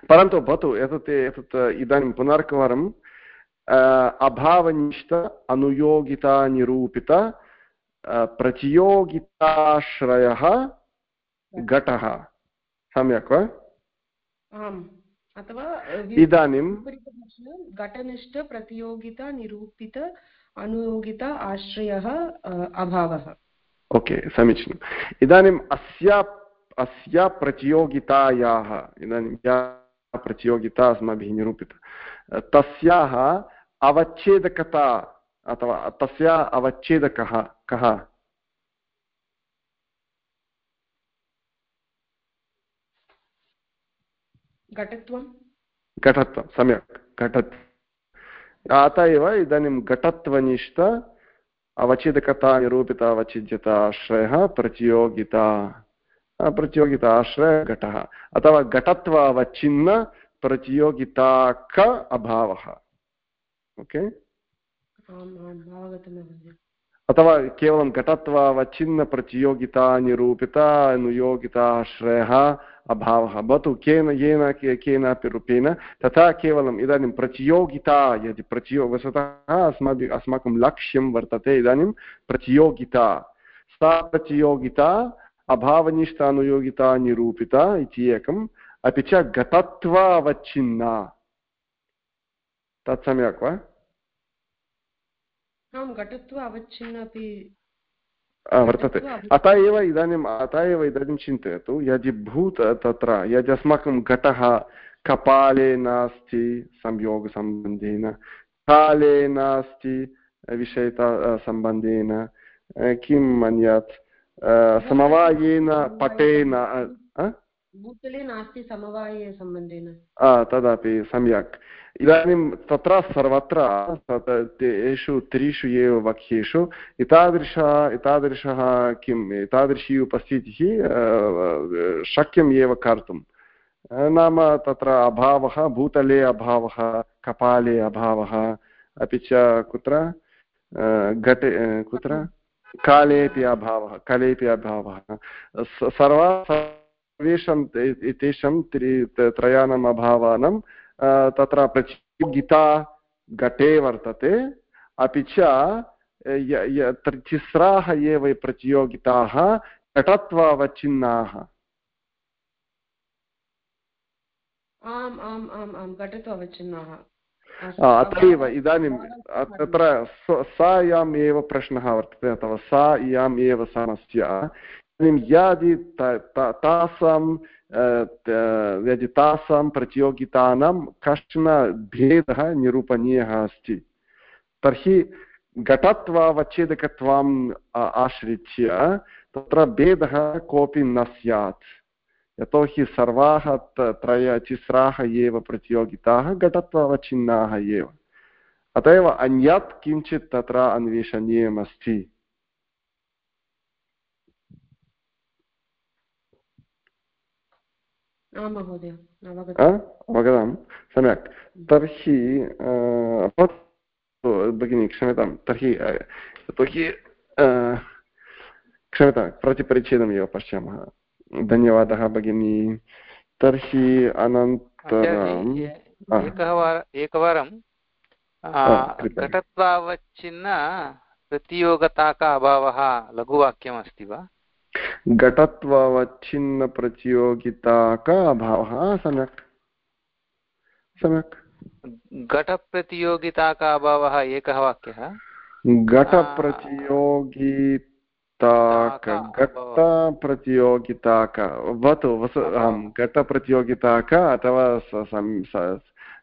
परन्तु भवतु एतत् एतत् इदानीं पुनर्कवारं अभावनिष्ठ अनुयोगितानिरूपित प्रतियोगिताश्रयः घटः सम्यक् वा अथवा इदानीं घटनिष्ठ प्रतियोगिता निरूपित अनुयोगिता आश्रयः अभावः। ओके समीचीनम् इदानीम् अस्या अस्या प्रतियोगितायाः इदानीं या प्रतियोगिता अस्माभिः निरूपिता तस्याः अवच्छेदकता अथवा तस्य अवच्छेदकः कः? घटत्वं घटत्वं सम्यक् घटत् अत एव इदानीं घटत्वनिष्ठ अवच्छेदकता निरूपित अवच्छिद्यता आश्रयः प्रतियोगिता प्रतियोगिता आश्रय घटः अथवा घटत्व अवच्छिन्न प्रतियोगिता क अभावः। ओके? अथवा केवलं घटत्वावच्छिन्नप्रतियोगिता निरूपिता अनुयोगिताश्रयः अभावः। भवतु केन, येन केनापि रूपेण तथा केवलम् इदानीं प्रतियोगिता यदि प्रतियो वस्तुतः अस्माभिः अस्माकं लक्ष्यं वर्तते इदानीं प्रतियोगिता। सा प्रतियोगिता अभावनिष्ठानुयोगिता निरूपिता इति एकम्, अपि च घटत्वावच्छिन्ना तत् सम्यक् वा? घटत्व अवच्छिन्न अपि वर्तते। अत एव इदानीम् अत एव इदानीं चिन्तयतु यदि भूत तत्र यदि अस्माकं घटः कपाले नास्ति संयोगसम्बन्धेन काले नास्ति विषयता सम्बन्धेन किम् अन्यत् समवायेन पटेन भूतले नास्ति समवायसम्बन्धेन तदपि सम्यक्। इदानीं तत्र सर्वत्र एषु त्रिषु एव वाक्येषु। एतादृश, एतादृशः किम् एतादृशी उपस्थितिः शक्यम् एव कर्तुं। नाम तत्र अभावः, भूतले अभावः, कपाले अभावः, अपि च कुत्र? घटे, कुत्र? कालेपि अभावः कलेपि अभावः। सर्वा सर्वेषां तेषां त्रि त्रयाणाम् अभावानां तत्र प्रतियोगिता घटे वर्तते अपि च तिस्राः एव प्रतियोगिताः घटत्वावच्छिन्नाः। आम् आम् आम् आम् घटत्वावच्छिन्नाः। अत्रैव इदानीं तत्र सायाम् एव प्रश्नः वर्तते अथवा सा इयाम् एव समस्या। इदानीं यदि तासां यदि तासां प्रतियोगितानां कश्चन भेदः निरूपणीयः अस्ति तर्हि घटत्वावच्छेदकत्वम् आश्रित्य तत्र भेदः कोऽपि न स्यात् यतोहि सर्वाः त्रय तिस्राः एव प्रतियोगिताः घटत्वावच्छिन्नाः एव अत एव अन्यत् किञ्चित् तत्र अन्वेषणीयमस्ति अवगतं सम्यक्। तर्हि भगिनी क्षम्यतां। तर्हि यतोहि क्षम्यतां प्रतिपरिच्छेदमेव पश्यामः। धन्यवादः भगिनी। तर्हि अनन्तरम् एकवारं घटत्वावच्छिन्न प्रतियोगताक अभावः लघुवाक्यमस्ति वा? घटत्वावच्छिन्नप्रतियोगिता का अभावः। सम्यक्। सम्यक्। घटप्रतियोगिता का अभावः एकः वाक्यः घटप्रतियोगिता घटप्रतियोगिता का भवतु वस आं घटप्रतियोगिता का अथवा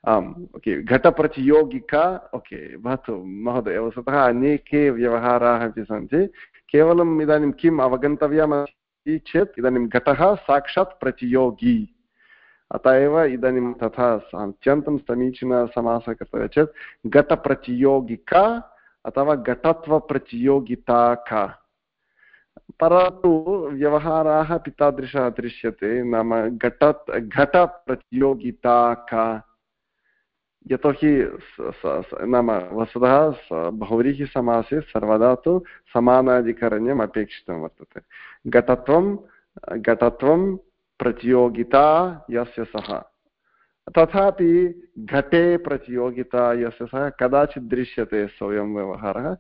आम् ओके घटप्रतियोगिका ओके भवतु महोदय वस्तुतः अनेके व्यवहाराः अपि सन्ति केवलम् इदानीं किम् अवगन्तव्यमस्ति चेत् इदानीं घटः साक्षात् प्रतियोगी। अत एव इदानीं तथा अत्यन्तं समीचीनसमासः कर्तव्यः चेत् घटप्रतियोगिका अथवा घटत्वप्रतियोगिता का परन्तु व्यवहाराः तादृशः दृश्यते, नाम घट घटप्रतियोगिता का यतोहि नाम वस्तुतः बहुव्रीहिसमासे सर्वदा तु समानाधिकरण्यम् अपेक्षितं वर्तते। घटत्वं घटत्वं प्रतियोगिता यस्य सः। तथापि घटे प्रतियोगिता यस्य सः कदाचित् दृश्यते सोऽयं व्यवहारः।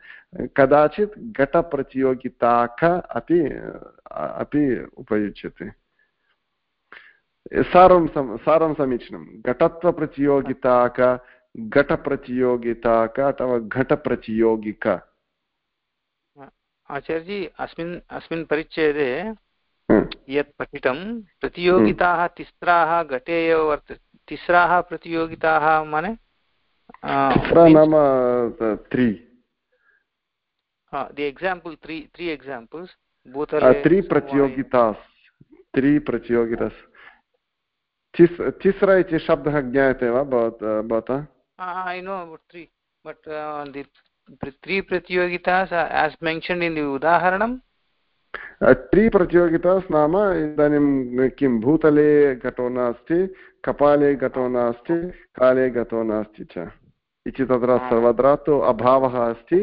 कदाचित् घटप्रतियोगिताक अपि अपि उपयुज्यते। सारं सारं समीचीनं घटत्वप्रतियोगिताक घटप्रतियोगिताक अथवा घटप्रतियोगिका आचार्यजी अस्मिन् अस्मिन् परिच्छेदे यत् पठितं प्रतियोगिताः तिस्राः घटे एव वर्त तिस्राः प्रतियोगिताः मने नाम त्रि दि एक्साम्पल् त्री त्री एक्साम्पल्स् भूतले त्रि प्रतियोगितास् त्रि प्रतियोगितास् तिस्र इति शब्दः ज्ञायते वा भवता but uh, the three pratyogitas uh, as mentioned in the udaharanam. त्रिप्रतियोगितास् नाम इदानीं किं भूतले घटो नास्ति कपाले घटो नास्ति काले घटो नास्ति च इति तत्र सर्वत्र तु अभावः अस्ति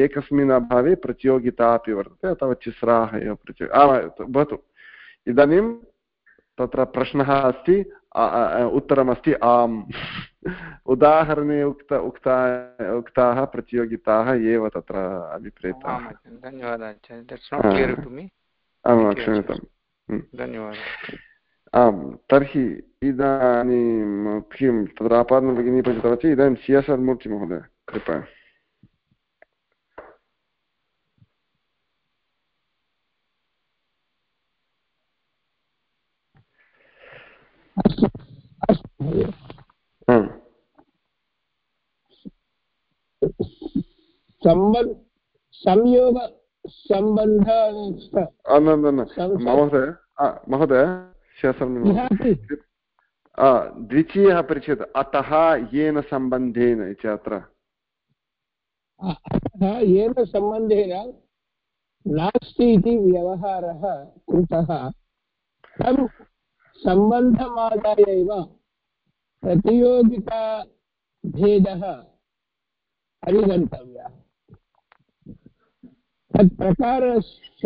एकस्मिन् अभावे प्रतियोगिता अपि वर्तते अथवा चिस्राः एव प्रतियोगि भवतु इदानीं तत्र प्रश्नः अस्ति उत्तरमस्ति आम्। उदाहरणे उक्त उक्ता उक्ताः प्रतियोगिताः एव तत्र अभिप्रेताः। आम् क्षम्यताम्। धन्यवादः। आम् तर्हि इदानीं किं तत्र आपादनं भगिनी पठितवती इदानीं सि एस् आर् मूर्ति महोदय कृपया। सम्बन्ध संयोग सम्बन्ध महोदय महोदय द्वितीयः परिचयः अतः येन सम्बन्धेन इति अत्र। अतः येन सम्बन्धेन नास्ति इति व्यवहारः कृतः। सम्बन्धमादाय एव प्रतियोगिताभेदः परिगन्तव्यः। तत्प्रकारश्च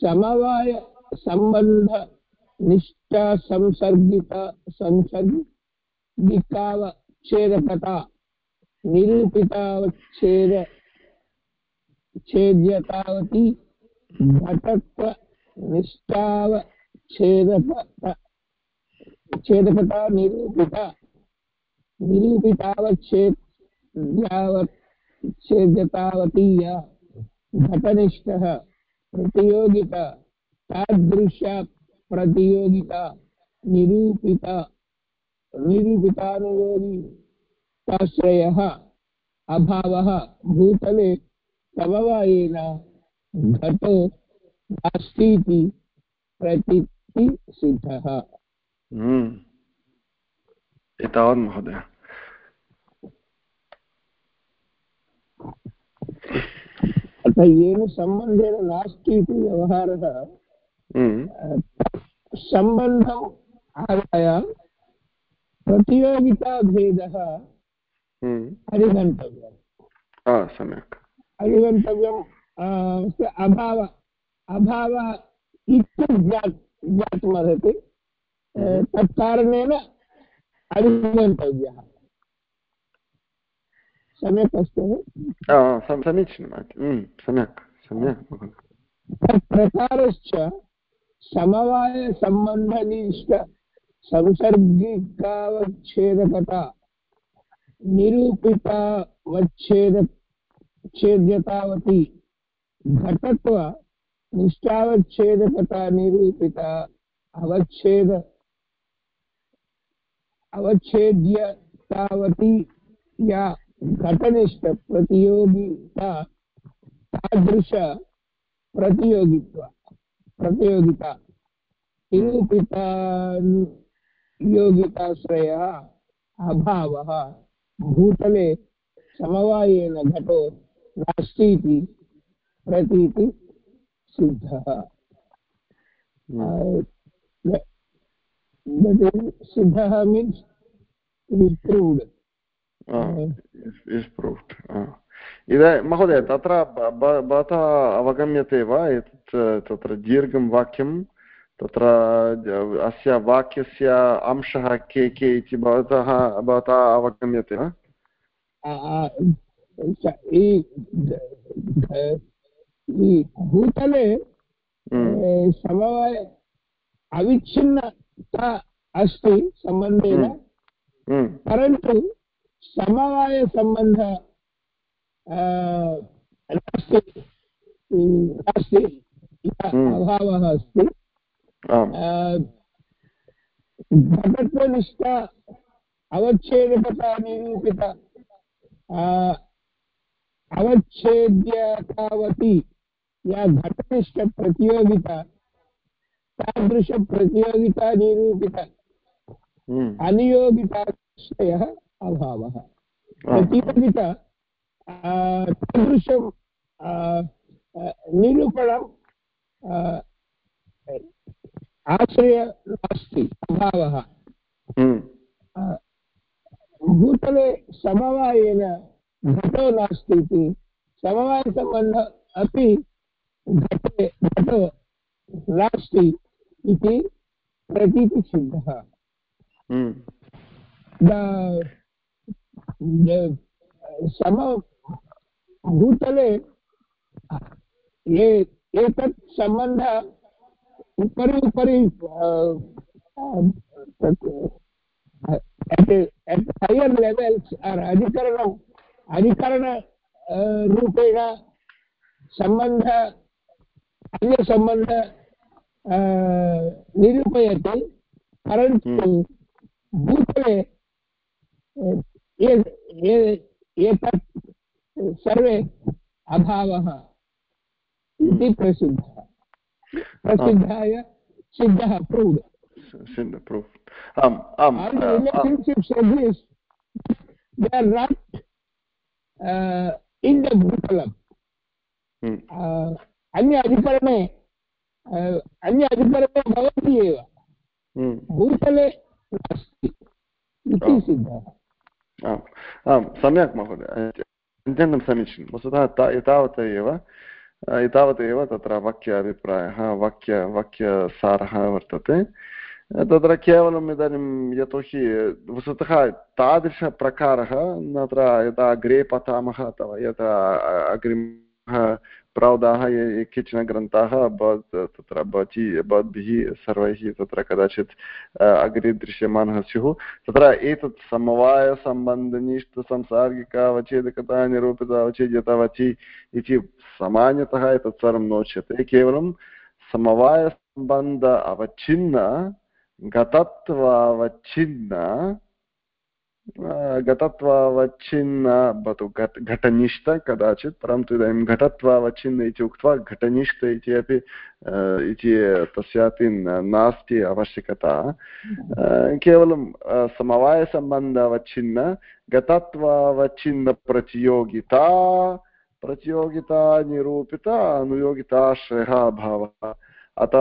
समवायसम्बन्धनिष्ठा संसर्गिता संसर्गिकावच्छेदकता निरूपितावच्छेद छेद्यतावती घटत्वनिष्ठावच्छेदकता छेदकता निरूपिता निरूपितावच्छेद घटनिष्ठः प्रतियोगिता प्रतियोगिता निरूपिता अभावः भूतले समवायेन घटो नास्तीति प्रतिसिद्धः एतावत् महोदय अतः येन सम्बन्धेन नास्ति इति व्यवहारः सम्बन्धम् आदाय प्रतियोगिताभेदः अधिगन्तव्यम् सम्यक् अधिगन्तव्यम् अभाव अभाव इत्युज्ञात् ज्ञातुमर्हति तत्कारणेन अधिगन्तव्यः सम्यक् अस्ति समीचीनं सम्यक् सम्यक् तत्प्रकारश्च समवायसम्बन्धनिष्ठ संसर्गिकावच्छेदकता निरूपितावच्छेद छेद्यतावती घटत्व निष्ठावच्छेदकता निरूपिता, अवच्छेद अवच्छेद्यतावती या घटनिष्ठ प्रतियोगिता, तादृश प्रतियोगित्व, प्रतियोगिता निरूपिता योगिताश्रयः अभावः, भूतले समवायेन घटो नास्ति इति प्रतीति सिद्धः सिद्धः मीन्स् प्रूव्ड् इस् प्रूव्ड् इदानीं महोदय तत्र भवतः अवगम्यते वा? एतत् तत्र दीर्घं वाक्यं तत्र अस्य वाक्यस्य अंशः के के इति भवतः भवतः अवगम्यते वा? भूतले। समवाय अविच्छिन्नता अस्ति सम्बन्धेन। परन्तु समवायसम्बन्ध नास्ति नास्ति अभावः अस्ति घटत्वनिष्ठा अवच्छेदकता निरूपिता अवच्छेद्यतावती या घटनिष्ठप्रतियोगिता तादृशप्रतियोगिता निरूपिता हम्म। अनियोगिताश्रयः अभावः प्रतियोगिता तादृशं निरूपणं आश्रय नास्ति अभावः हम्म। भूतले समवायेन घटो नास्ति इति समवायसम्बन्धः अपि घटे घटो नास्ति इति प्रतीतिसिद्धः हम्म। सम भूतले ये एतत् सम्बन्धः उपरि उपरि higher levels or adhikaranam adhikarana रूपेण सम्बन्ध अन्यसम्बन्ध निरूपयति परन्तु भूतले एतत् सर्वे अभावः इति प्रसिद्धः प्रसिद्धाय सिद्धः प्रूव्ड् आम् आम् relationships exist they are not uh, in the bhutalam uh, अन्य अधिकरणे अन्य अधिकरणे भवति एव। भूतले नास्ति इति सिद्धः आम्। सम्यक् महोदय। अत्यन्तं समीचीनं। वस्तुतः एतावत् एव एतावत् एव तत्र वाक्य अभिप्रायः वाक्य वाक्यसारः वर्तते। तत्र केवलम् इदानीं यतोहि वस्तुतः तादृशप्रकारः तत्र यदा अग्रे पठामः अथवा यथा अग्रिमः प्रौढाः ये केचन ग्रन्थाः तत्र भवती भवद्भिः सर्वैः तत्र कदाचित् अग्रे दृश्यमानः स्युः। तत्र एतत् समवायसम्बन्धनिष्ठसंसार्गिकावच्छेदकता निरूपितावच्छेद्यतावचि इति सामान्यतः एतत् सर्वं नोच्यते केवलं समवायसम्बन्ध अवच्छिन्न गतत्वावच्छिन्न गतत्वावच्छिन्न भवतु घट घटनिष्ठ कदाचित् परन्तु इदानीं घटत्वावच्छिन्न इति उक्त्वा घटनिष्ठ इति अपि इति तस्यापि नास्ति आवश्यकता केवलं समवायसम्बन्धावच्छिन्न गतत्वावच्छिन्नप्रतियोगिता प्रतियोगिता निरूपिता अनुयोगिताश्रयः अभावः अत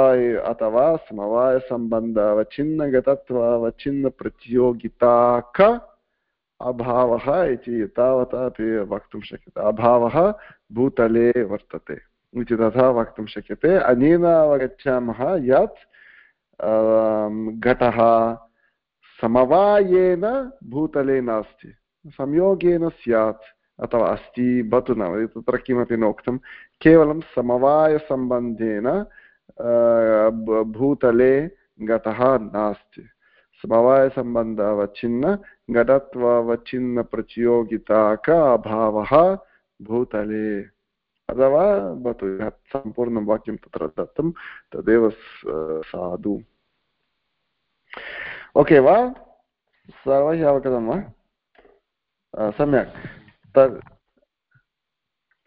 अथवा समवायसम्बन्धावच्छिन्नगतत्वावच्छिन्नप्रतियोगिता क अभावः इति तावता अपि वक्तुं शक्यते। अभावः भूतले वर्तते। इति तथा वक्तुं शक्यते। अनेन अवगच्छामः यत् घटः समवायेन भूतले नास्ति। संयोगेन स्यात् अथवा अस्ति भवतु न, तत्र किमपि नोक्तं केवलं समवायसम्बन्धेन भूतले घटः नास्ति। समवायसम्बन्धावच्छिन्न घटत्वावच्छिन्नप्रतियोगिता क अभावः भूतले। अथवा भवतु सम्पूर्णं वाक्यं तत्र दत्तं, तदेव साधु। ओके वा? सर्वैः अवगतं वा? सम्यक्। तर्,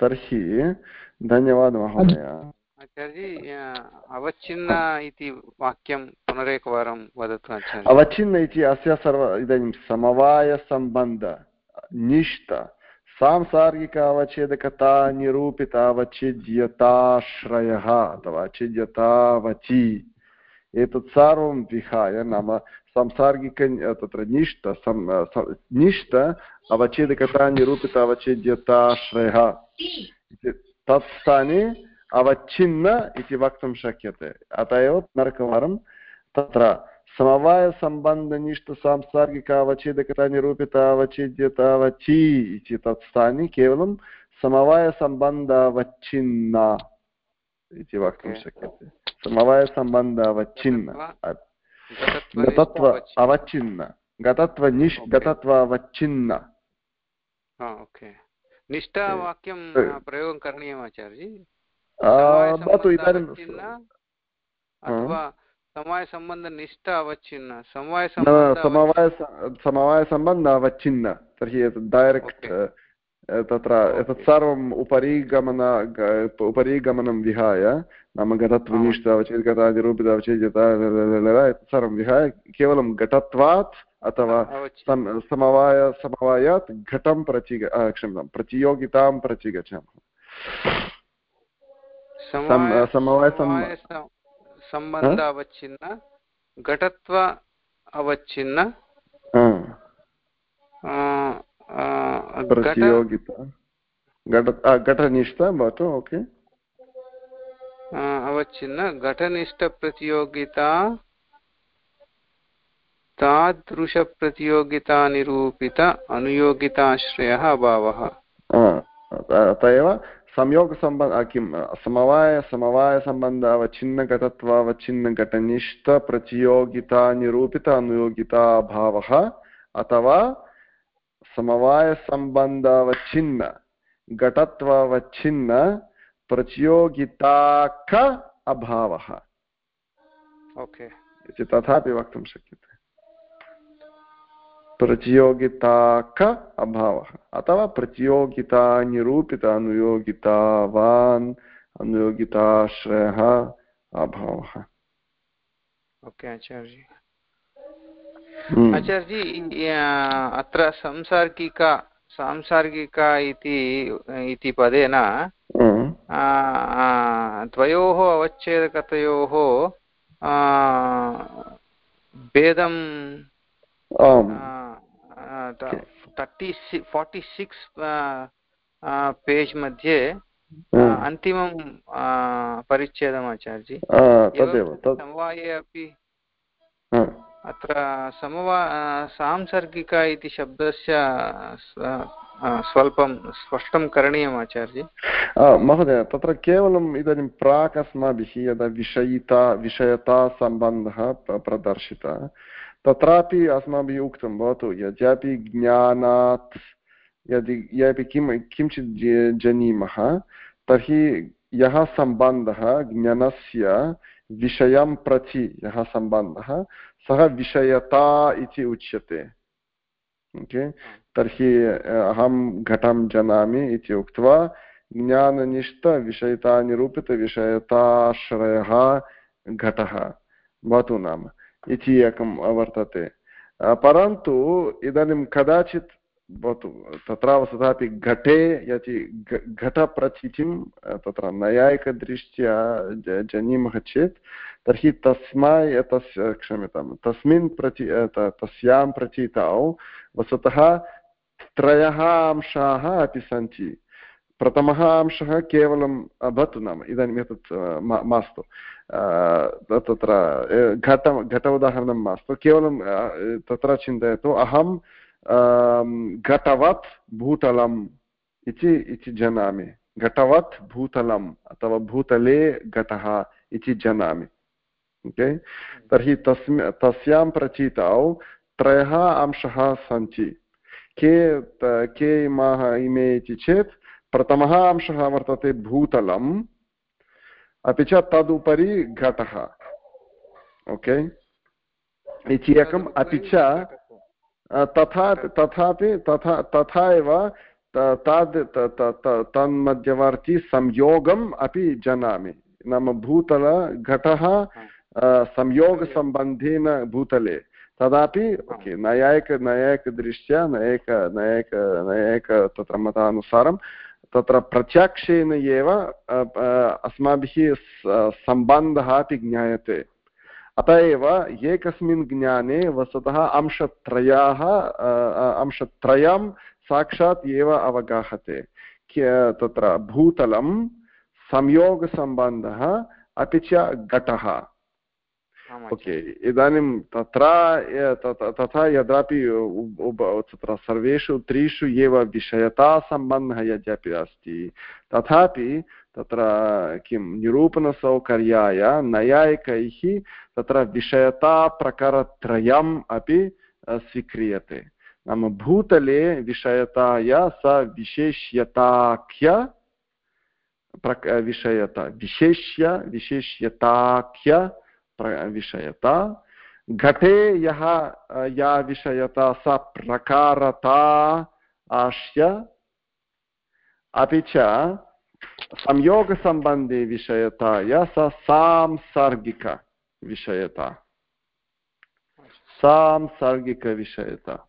तर्हि धन्यवादः महोदय। आचार्यजी अवच्छिन्न इति वाक्यं पुनरेकवारं वदतु आचार्य। अवच्छिन्न इति अस्य सर्व इदानीं समवायसम्बन्ध, निष्ठ सांसार्गिक अवच्छेदकता निरूपित अवच्छिद्यताश्रयः अथवा अचिद्यतावचि एतत् सर्वं विहाय नाम सांसार्गिक तत्र निष्ठ निष्ठ, अवच्छेदकता निरूपित अवच्छेद्यताश्रयः तत् स्थाने अवच्छिन्न इति वक्तुं शक्यते। अत एव पुनर्कवारं तत्र समवायसम्बन्धनिष्ठसांसर्गिकावच्छेदकता निरूपितावच्छेद्यतावचि इति तत् स्थाने केवलं समवायसम्बन्धावच्छिन्ना इति वक्तुं शक्यते। समवायसम्बन्धावच्छिन्न गतत्व अवच्छिन्न। गतत्वनिष् गतत्वावच्छिन्न निष्ठावाक्यं प्रयोगं करणीयम् आचार्यजी। भवतु इदानीं अथवा समवायसम्बन्धनिष्ठ अवच्छिन्न समवाय समवायसम्बन्ध अवच्छिन्न तर्हि एतत् डैरेक्ट् तत्र एतत् सर्वम् उपरि गमन उपरि गमनं विहाय नाम घटत्वनिष्ठ अवचेद्यता निरूपित अवचेद्यता एतत् सर्वं विहाय केवलं घटत्वात् अथवा समवाय समवायात् घटं प्रचि क्षम्यतां प्रतियोगितां प्रचि गच्छामः अवच्छिन्न घटत्व अवच्छिन्न प्रतियोगिता। घटनिष्ठ भवतु ओके। अवच्छिन्न घटनिष्ठप्रतियोगिता तादृशप्रतियोगितानिरूपित अनुयोगिताश्रयः अभावः। अत एव संयोगसम्बन्ध किं समवाय समवायसम्बन्ध अवच्छिन्नघटत्व अवच्छिन्नघटनिष्ठप्रतियोगिता निरूपित अनुयोगिताभावः अथवा समवायसम्बन्ध अवच्छिन्न घटत्वावच्छिन्न प्रतियोगिताक अभावः। ओके। इति तथापि वक्तुं शक्यते। प्रतियोगिताक अभावः अथवा प्रतियोगिता निरूपित अनुयोगितावान् अनुयोगिताश्रयः अभावः ओके आचार्य हम्म। आचार्यजी अत्र सांसार्गिका सांसार्गिका इति पदेन हम्म। द्वयोः अवच्छेदकतयोः भेदं तर्टि फार्टि सिक्स् पेज् मध्ये अन्तिमं परिच्छेदम् आचार्यजी समवाये अपि अत्र समवा सांसर्गिक इति शब्दस्य स्वल्पं स्पष्टं करणीयम् आचार्य महोदय तत्र केवलम् इदानीं प्राक् अस्माभिः यदा विषयिता विषयतासम्बन्धः प्रदर्शितः तत्रापि अस्माभिः उक्तं भवतु यद्यपि ज्ञानात् यदि यदि किं किञ्चित् जानीमः तर्हि यः सम्बन्धः ज्ञानस्य विषयं प्रति यः सम्बन्धः सः विषयता इति उच्यते ओके तर्हि अहं घटं जानामि इति उक्त्वा ज्ञाननिष्ठविषयतानिरूपितविषयताश्रयः घटः भवतु नाम इति एकं वर्तते। परन्तु इदानीं कदाचित् भवतु, तत्र वस्तुतः घटे यदि घटप्रचितिं तत्र नैयायिकदृष्ट्या जानीमः चेत्, तर्हि तस्मै तस्य क्षम्यतां तस्मिन् प्रचि तस्यां प्रचितौ वस्तुतः त्रयः अंशाः अपि सन्ति। प्रथमः अंशः केवलं भवतु नाम, इदानीम् एतत् मास्तु। तत्र घट घट उदाहरणं मास्तु। केवलं तत्र चिन्तयतु, अहं घटवत् भूतलम् इति इति जानामि। घटवत् भूतलम् अथवा भूतले घटः इति जानामि। ओके? तर्हि तस्मि, तस्यां प्रचितौ त्रयः अंशः सन्ति। के के इमाः इमे इति चेत्, प्रथमः अंशः वर्तते भूतलम् अपि च तदुपरि घटः। ओके? इति एकम् अपि च तथा तथापि तथा तथा एव तद् तन्मध्यवर्ति संयोगम् अपि जानामि। नाम भूतल घटः संयोगसम्बन्धेन भूतले। तदापि ओके नैयायिक नैयायिकदृष्ट्या नैक नैक नैयायिक तत्र मतानुसारं तत्र प्रत्यक्षेन एव अस्माभिः सम्बन्धः अपि ज्ञायते। अत एव एकस्मिन् ज्ञाने वस्तुतः अंशत्रयाः अंशत्रयं साक्षात् एव अवगाहते। तत्र भूतलं, संयोगसम्बन्धः, अपि च घटः। ओके इदानीं तत्र तथा यद्यपि तत्र सर्वेषु त्रिषु एव विषयतासम्बन्धः यद्यपि अस्ति तथापि तत्र किं निरूपणसौकर्याय नैयायिकैः तत्र विषयताप्रकारत्रयम् अपि स्वीक्रियते नाम भूतले विषयताय स विशेष्यताख्य प्रक विषयता विशेष्य विशेष्यताख्य विषयता। घटे यः या विषयता सा प्रकारता आश्य। अपि च संयोगसम्बन्धी य स सांसर्गिकविषयता सांसर्गिकविषयता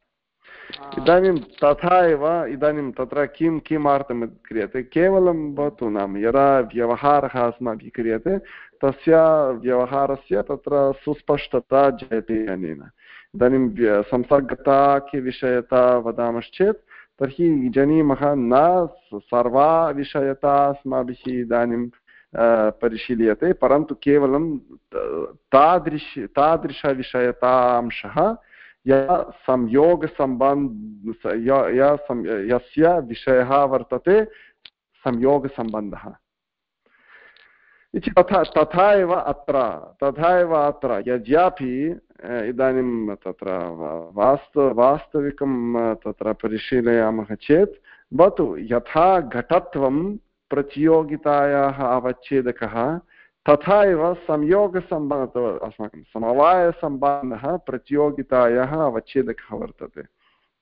इदानीं तथा एव इदानीं तत्र किं किमर्थं क्रियते केवलं भवतु नाम यदा व्यवहारः अस्माभिः क्रियते तस्य व्यवहारस्य तत्र सुस्पष्टता जयते अनेन इदानीं संसर्गता विषयता वदामश्चेत् तर्हि जानीमः न सर्वा विषयता अस्माभिः इदानीं परिशील्यते परन्तु केवलं तादृश तादृशविषयतांशः यः संयोगसम्बन्ध यस्य विषयः वर्तते संयोगसम्बन्धः इति तथा तथा एव अत्र तथा एव अत्र यद्यापि इदानीं तत्र वास्तु वास्तविकं तत्र परिशीलयामः चेत् भवतु यथा घटत्वं प्रतियोगितायाः अवच्छेदकः तथा एव संयोगसम्बन्धः अस्माकं समवायसम्बन्धः प्रतियोगितायाः अवच्छेदकः वर्तते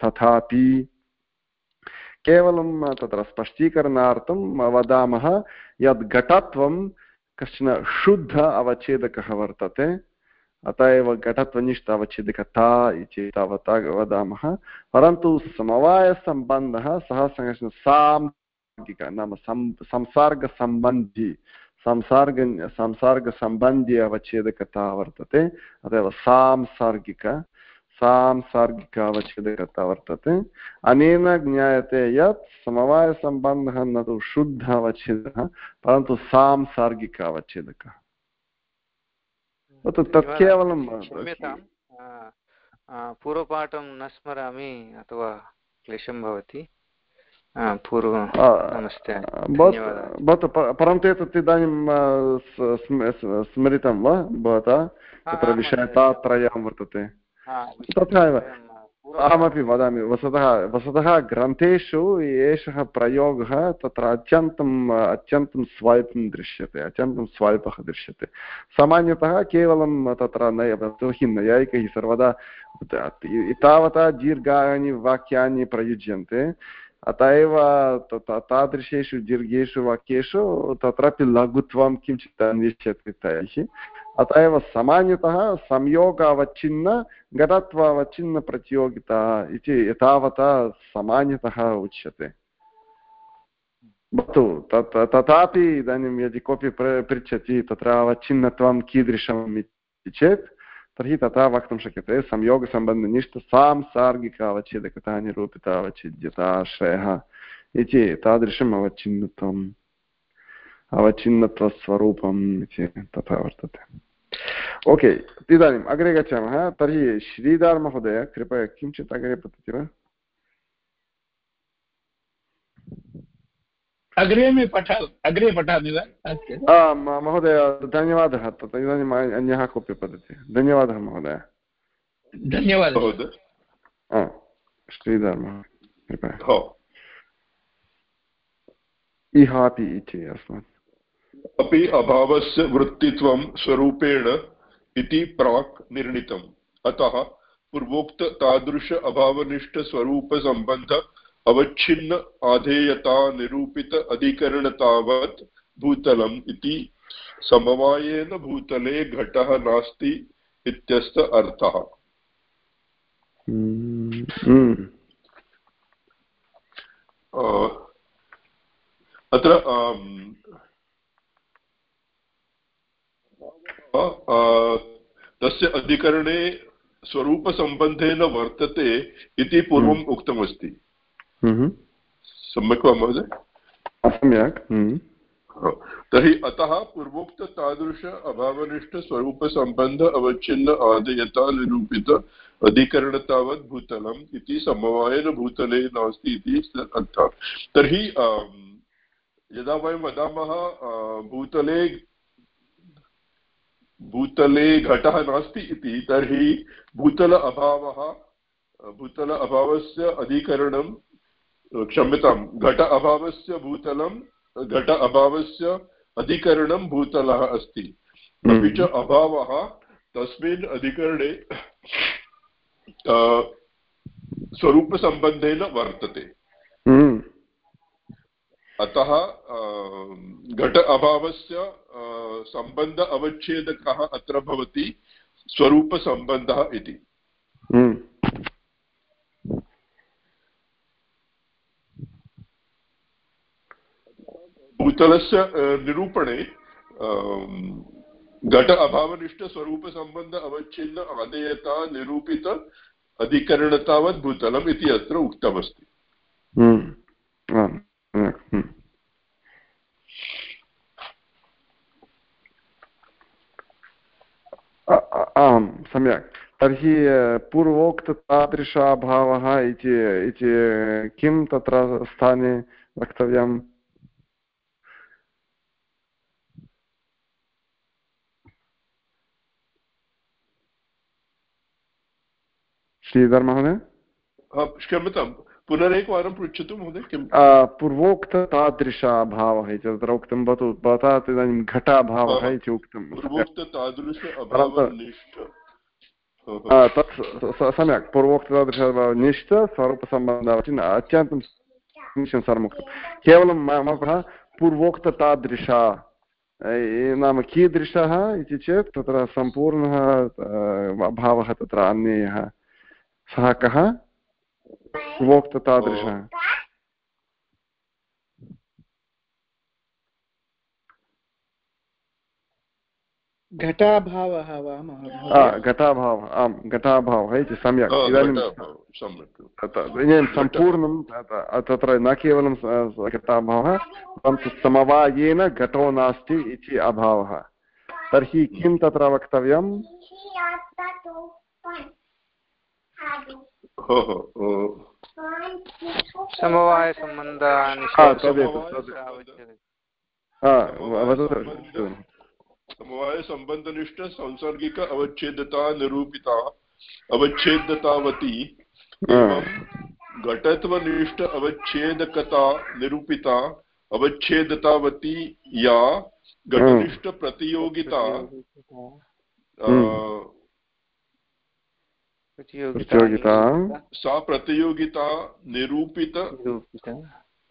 तथापि केवलं तत्र स्पष्टीकरणार्थं वदामः यद् घटत्वं कश्चन शुद्ध अवच्छेदकः वर्तते अत एव घटत्वनिष्ठ अवच्छेदकता इति तावता वदामः परन्तु समवायसम्बन्धः सः कश्चन साम्गिक नाम संसर्गसम्बन्धी संसर्ग संसर्गसम्बन्धी अवच्छेदकता वर्तते अत एव सांसर्गिक सांसर्गिक अवच्छेदकता वर्तते अनेन ज्ञायते यत् समवायसम्बन्धः न तु शुद्ध अवच्छेदः परन्तु सांसर्गिक अवच्छेदकः तत् केवलं पूर्वपाठं न स्मरामि अथवा क्लेशं भवति पूर्वं नमस्ते भवतु परन्तु एतत् इदानीं स्मरितं वा भवता तत्र विषयतात्रयं वर्तते तथा एव अहमपि वदामि वस्तुतः वस्तुतः ग्रन्थेषु एषः प्रयोगः तत्र अत्यन्तम् अत्यन्तं स्वल्पं दृश्यते अत्यन्तं स्वल्पः दृश्यते सामान्यतः केवलं तत्र नय यतोहि नैयायिकैः सर्वदा तावता दीर्घानि वाक्यानि प्रयुज्यन्ते अत एव तादृशेषु दीर्घेषु वाक्येषु तत्रापि लघुत्वं किञ्चित् अन्विष्यते तैः अत एव सामान्यतः संयोगावच्छिन्न घटत्वावच्छिन्नप्रतियोगिता इति एतावता सामान्यतः उच्यते भवतु तत् तथापि इदानीं यदि कोऽपि पृच्छति तत्र अवच्छिन्नत्वं कीदृशम् इति चेत् तर्हि तथा वक्तुं शक्यते संयोगसम्बन्धनिष्ठ सांसार्गिक अवच्छेदकता निरूपिता अवच्छिद्यता आश्रयः इति तादृशम् अवच्छिन्नत्वम् अवच्छिन्नत्वस्वरूपम् इति तथा वर्तते ओके इदानीम् अग्रे गच्छामः तर्हि श्रीधर्महोदय कृपया किञ्चित् अग्रे पतति वा अग्रे पठ अग्रे पठामि वा महोदय धन्यवादः तत् इदानीम् अन्यः कोऽपि पठति धन्यवादः महोदय। धन्यवादः। कृपया। इहापि इति अस्मात्। अपि अभावस्य वृत्तित्वं स्वरूपेण इति प्राक् निर्णीतम्। अतः पूर्वोक्त तादृश अभावनिष्ठस्वरूपसम्बन्ध अवच्छिन्न आधेयता निरूपित अधिकरणतावत् भूतलम् इति समवायेन भूतले घटः नास्ति इत्यस्य अर्थः हम्म, हम्म। अत्र तस्य अधिकरणे स्वरूपसम्बन्धेन वर्तते इति पूर्वम् हम्म। उक्तमस्ति। सम्यक् वा महोदय? सम्यक् हम्म। तर्हि अतः पूर्वोक्त तादृश अभावनिष्ठस्वरूपसम्बन्ध अवच्छिन्न आदयता निरूपित अधिकरणतावत् भूतलम् इति समवायेन भूतले नास्ति इति अर्थः। तर्हि यदा वयं वदामः भूतले भूतले घटः नास्ति इति तर्हि भूतल अभावः भूतल अभावस्य अधिकरणं क्षम्यतां घट अभावस्य भूतलं घट अभावस्य अधिकरणं भूतलः अस्ति। अपि च हम्म। अभावः तस्मिन् अधिकरणे स्वरूपसम्बन्धेन वर्तते। हम्म। अतः घट अभावस्य सम्बन्ध अवच्छेदकः अत्र भवति स्वरूपसम्बन्धः इति। भूतलस्य निरूपणे घट अभावनिष्ठस्वरूपसम्बन्ध अवच्छिन्न आदेयता निरूपित अधिकरणतावत् भूतलम् इति अत्र उक्तमस्ति। हम्म। आम्, सम्यक्। तर्हि पूर्वोक्ततादृशाभावः इति, किं तत्र स्थाने वक्तव्यम्? श्रीधर महोदय? क्षम्यतां पुनरेकवारं पृच्छतु महोदय किं? पूर्वोक्ततादृशाभावः इति तत्र उक्तं भवतु भवता इदानीं घटाभावः इति उक्तं। तत् सम्यक् पूर्वोक्ततादृशनिष्ठ स्वरूपसम्बन्धः अत्यन्तं समीचीनं सर्वम् उक्तं केवलं मम पूर्वोक्ततादृशा नाम कीदृशः इति चेत् तत्र सम्पूर्णः भावः तत्र अन्येयः। सः कः? वोक्त तादृशः। घटाभावः वा घटाभावः आम् घटाभावः इति सम्यक् इदानीं इदानीं सम्पूर्णं तत्र न केवलं घटाभावः परन्तु समवायेन घटो नास्ति इति अभावः। तर्हि किं तत्र वक्तव्यम्? समवायसम्बन्धानि समवायसम्बन्धनिष्ठ सांसर्गिक अवच्छेदता निरूपिता अवच्छेदतावती घटत्वनिष्ठ अवच्छेदकता निरूपिता अवच्छेदतावती या घटनिष्ठ प्रतियोगिता सा प्रतियोगिता निरूपित।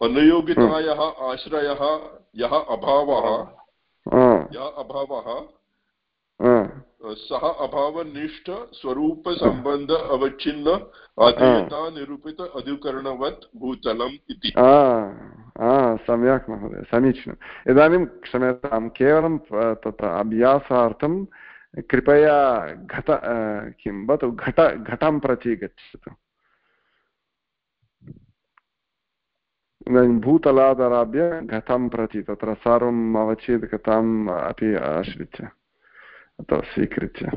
अनुयोगितायाः आश्रयः यः अभावः। यः अभावः। सः अभावनिष्ठ स्वरूपसम्बन्ध अवच्छिन्न अधीयता निरूपित अधिकरणवत् भूतलम् इति। सम्यक् महोदय। समीचीनम्। इदानीं क्षम्यतां केवलं तत्र अभ्यासार्थं कृपया घट किं भवतु घट, घटं प्रति गच्छतु। इदानीं भूतलादारभ्य घटं प्रति, तत्र सर्वम् अवच्छेदकताम् अपि आश्रित्य, अथवा स्वीकृत्य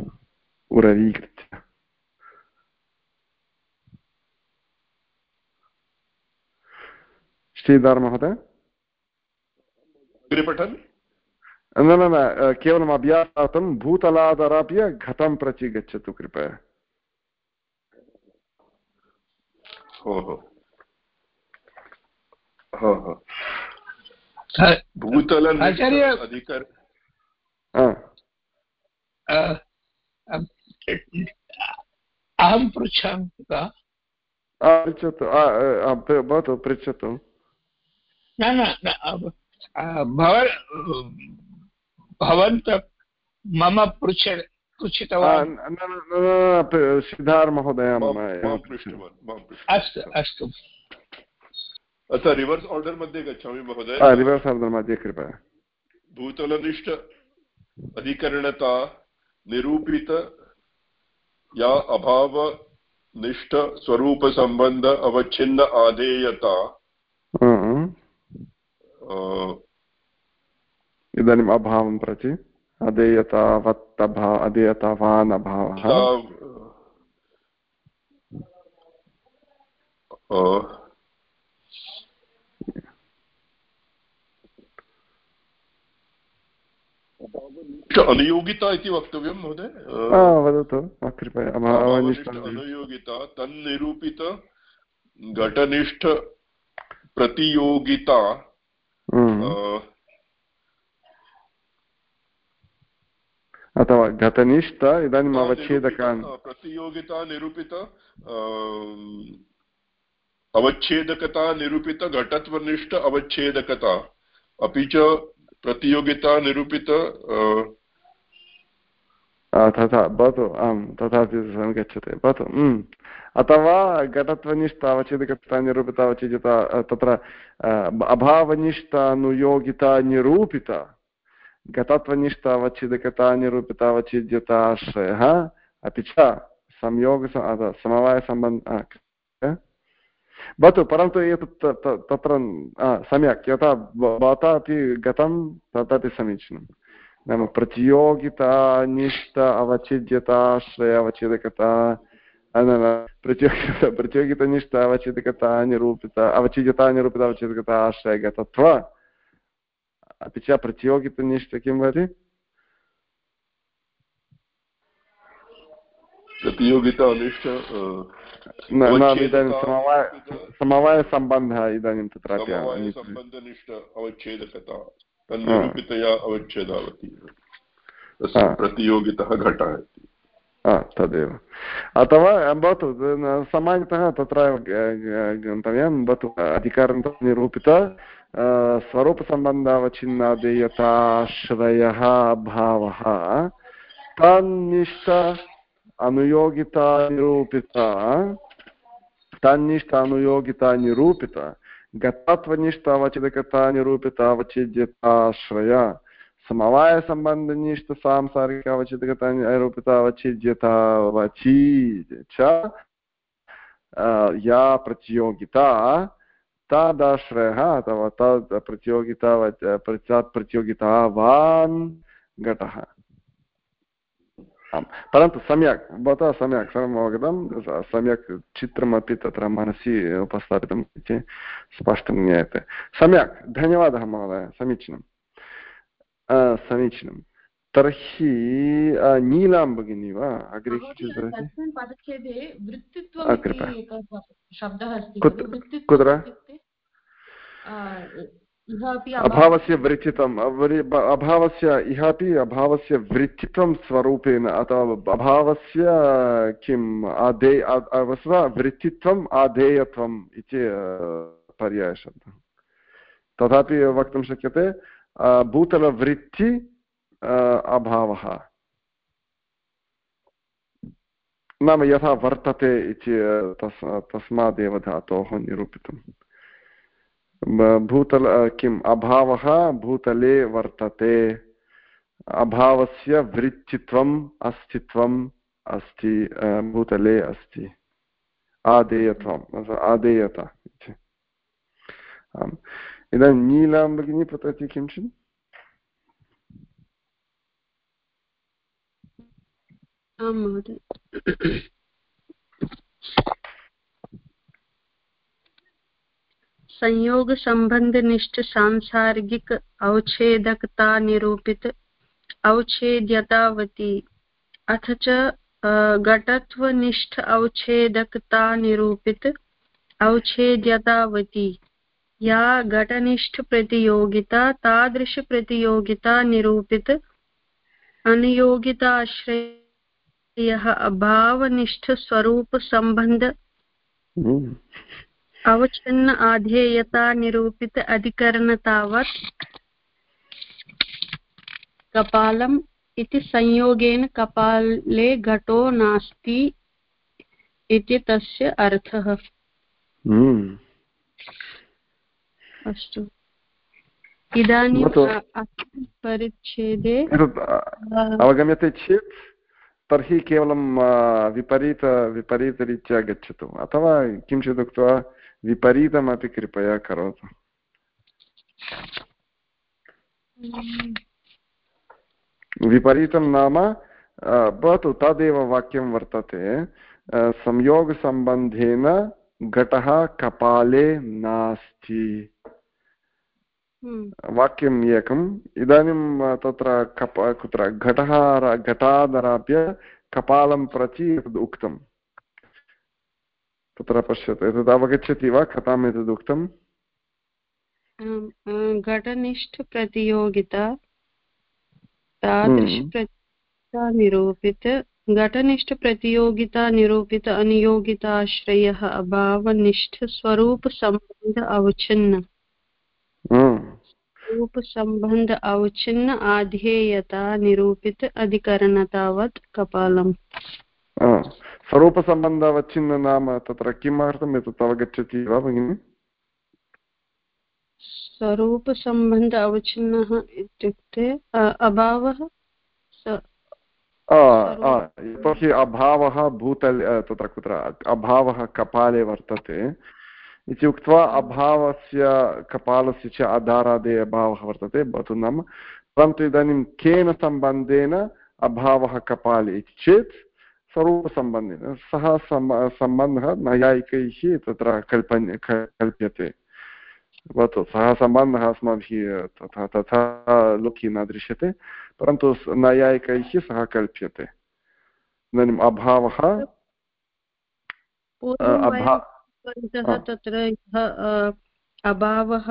उरवीकृत्य श्रीधर महोदय? पठन् न न न केवलम् अभ्यासार्थं भूतलादारभ्य घटं प्रति गच्छतु कृपया भूतल अहं पृच्छामि वा? पृच्छतु भवतु पृच्छतु। न न भवन्त मम पृच्छ पृच्छितवान्। सिद्धार् महोदय अस्तु अस्तु। अतः रिवर्स् आर्डर् मध्ये गच्छामि महोदय। रिवर्स् आर्डर् मध्ये कृपया। भूतलनिष्ठ अधिकरणता निरूपित या अभावनिष्ठ स्वरूपसम्बन्ध अवच्छिन्न आधेयता। इदानीम् अभावं प्रति अधेयतावत् अभा अधेयतावान् अभावः अनुयोगिता इति वक्तव्यं महोदय? वदतु कृपया अनुयोगिता तन्निरूपित घटनिष्ठ प्रतियोगिता। अथवा घटनिष्ठ इदानीम् अवच्छेदकान् प्रतियोगिता निरूपित अवच्छेदकता निरूपित घटत्वनिष्ठ अवच्छेदकता अपि च प्रतियोगिता निरूपित तथा भवतु आम् तथापि गच्छति भवतु अथवा घटत्वनिष्ठा अवच्छेदकता निरूपिता अवच्छेदिता तत्र अभावनिष्ठानुयोगिता निरूपिता घटत्वनिष्ठा अवच्छेदकता निरूपिता अवच्छेद्यताश्रयः अपि च संयोग समवायसम्बन्ध भवतु परन्तु एतत् तत्र सम्यक् यथा भवता अपि गतं तदपि समीचीनं नाम प्रतियोगितानिष्ठ अवच्छिद्यताश्रय अवच्छेदकता प्रतियोगिता प्रतियोगितनिष्ठ अवच्छेदकता निरूपिता अवच्छिद्यता निरूपिता अवच्छेदकता आश्रयगतत्व अपि च प्रतियोगितनिष्ठ किं वदति प्रतियोगितानिष्ठ समवायसम्बन्धः इदानीं तत्रापि सम्बन्धनिष्ठ अवच्छेदकता तन्निरूपितया अवच्छेदावति प्रतियोगितः घटः इति तदेव अथवा भवतु सामान्यतः तत्र गन्तव्यं भवतु अधिकारं निरूपित स्वरूपसम्बन्धावच्छिन्नादेयताश्रयः भावः। तन्निष्ठ अनुयोगिता निरूपिता। तन्निष्ठ अनुयोगिता निरूपिता। गतत्वनिष्ठ अवचिदकता निरूपिता अवचिद्यताश्रय समवायसम्बन्धनिष्ठ सांसारिक अवचिदकता निरूपिता अवचिद्यता वची च या प्रतियोगिता। तदाश्रयः अथवा तद् प्रतियोगिता प्रतियोगितावान् घटः आम् परन्तु सम्यक् भवतः सम्यक् सर्वम् अवगतं सम्यक् चित्रमपि तत्र मनसि उपस्थापितं चेत् स्पष्टं ज्ञायते सम्यक् धन्यवादः महोदय समीचीनं समीचीनं तर्हि नीलां भगिनी वा अग्रे कुत्र अभावस्य वृत्तित्वम् अभावस्य इह अपि अभावस्य वृत्तित्वं स्वरूपेण अथवा अभावस्य किम्, आधे वस्तुतः वृत्तित्वम् आधेयत्वम् इति पर्यायशब्दः। तथापि वक्तुं शक्यते भूतलवृत्ति अभावः। नाम यथा वर्तते इति तस् तस्मादेव धातोः निरूपितम्। भूतल किम्? अभावः भूतले वर्तते। अभावस्य वृत्तित्वम् अस्तित्वम् अस्ति भूतले अस्ति। आदेयत्वम् आदेयता इदानीं नीलां भगिनी पतति किञ्चित्? आं महोदय। संयोग संबंधनिष्ठ सांसार्गिक अवच्छेदकता निरूपित अवच्छेद्यतावती। अथ च घटत्वनिष्ठ अवच्छेदकता निरूपित अवच्छेद्यतावती। या घटनिष्ठप्रतियोगिता तादृशप्रतियोगिता निरूपित अनियोगिताश्रयः अभावनिष्ठस्वरूपसम्बन्ध हम्म। अवच्छिन्न आधेयता निरूपित अधिकरणतावत् कपालम् इति संयोगेन कपाले घटो नास्ति इति तस्य अर्थः। हम्म। अस्तु। इदानीं परिच्छेदे अवगम्यते चेत् तर्हि केवलं विपरीत विपरीतरीत्या गच्छतु। अथवा किञ्चित् उक्त्वा विपरीतमपि कृपया करोतु विपरीतं नाम भवतु तदेव वाक्यं वर्तते संयोगसम्बन्धेन घटः कपाले नास्ति। वाक्यम् एकम् इदानीं तत्र कप कुत्र घटः घटादारभ्य कपालं प्रति एतद् उक्तं तत्र पश्यतु। एतद् अवगच्छति वा? कथाम् एतद् उक्तम्? घटनिष्ठप्रतियोगिता तादृशप्रतियोगिता हम्म। निरूपित घटनिष्ठप्रतियोगिता निरूपित अनियोगिताश्रयः अभावनिष्ठस्वरूपसम्बन्ध अवच्छिन्न। रूपसम्बन्ध अवच्छिन्न आधेयता निरूपित अधिकरणतावत् कपालम्। स्वरूपसम्बन्ध अवच्छिन्न नाम तत्र किमर्थम् एतत् अवगच्छति वा भगिनि? स्वरूपसम्बन्ध अवच्छिन्नः इत्युक्ते अभावः यतोहि अभावः भूतले तत्र कुत्र अभावः कपाले वर्तते इति उक्त्वा अभावस्य कपालस्य च आधारादे अभावः वर्तते भवतु नाम परन्तु इदानीं केन सम्बन्धेन अभावः कपाले इति चेत् स्वरूपसम्बन्धेन सः सम्बन्धः नैयायिकैः तत्र कल्पन् कल्प्यते। भवतु सः सम्बन्धः अस्माभिः तथा तथा लोके न दृश्यते परन्तु नैयायिकैः सः कल्प्यते। इदानीम् अभावः तत्र अभावः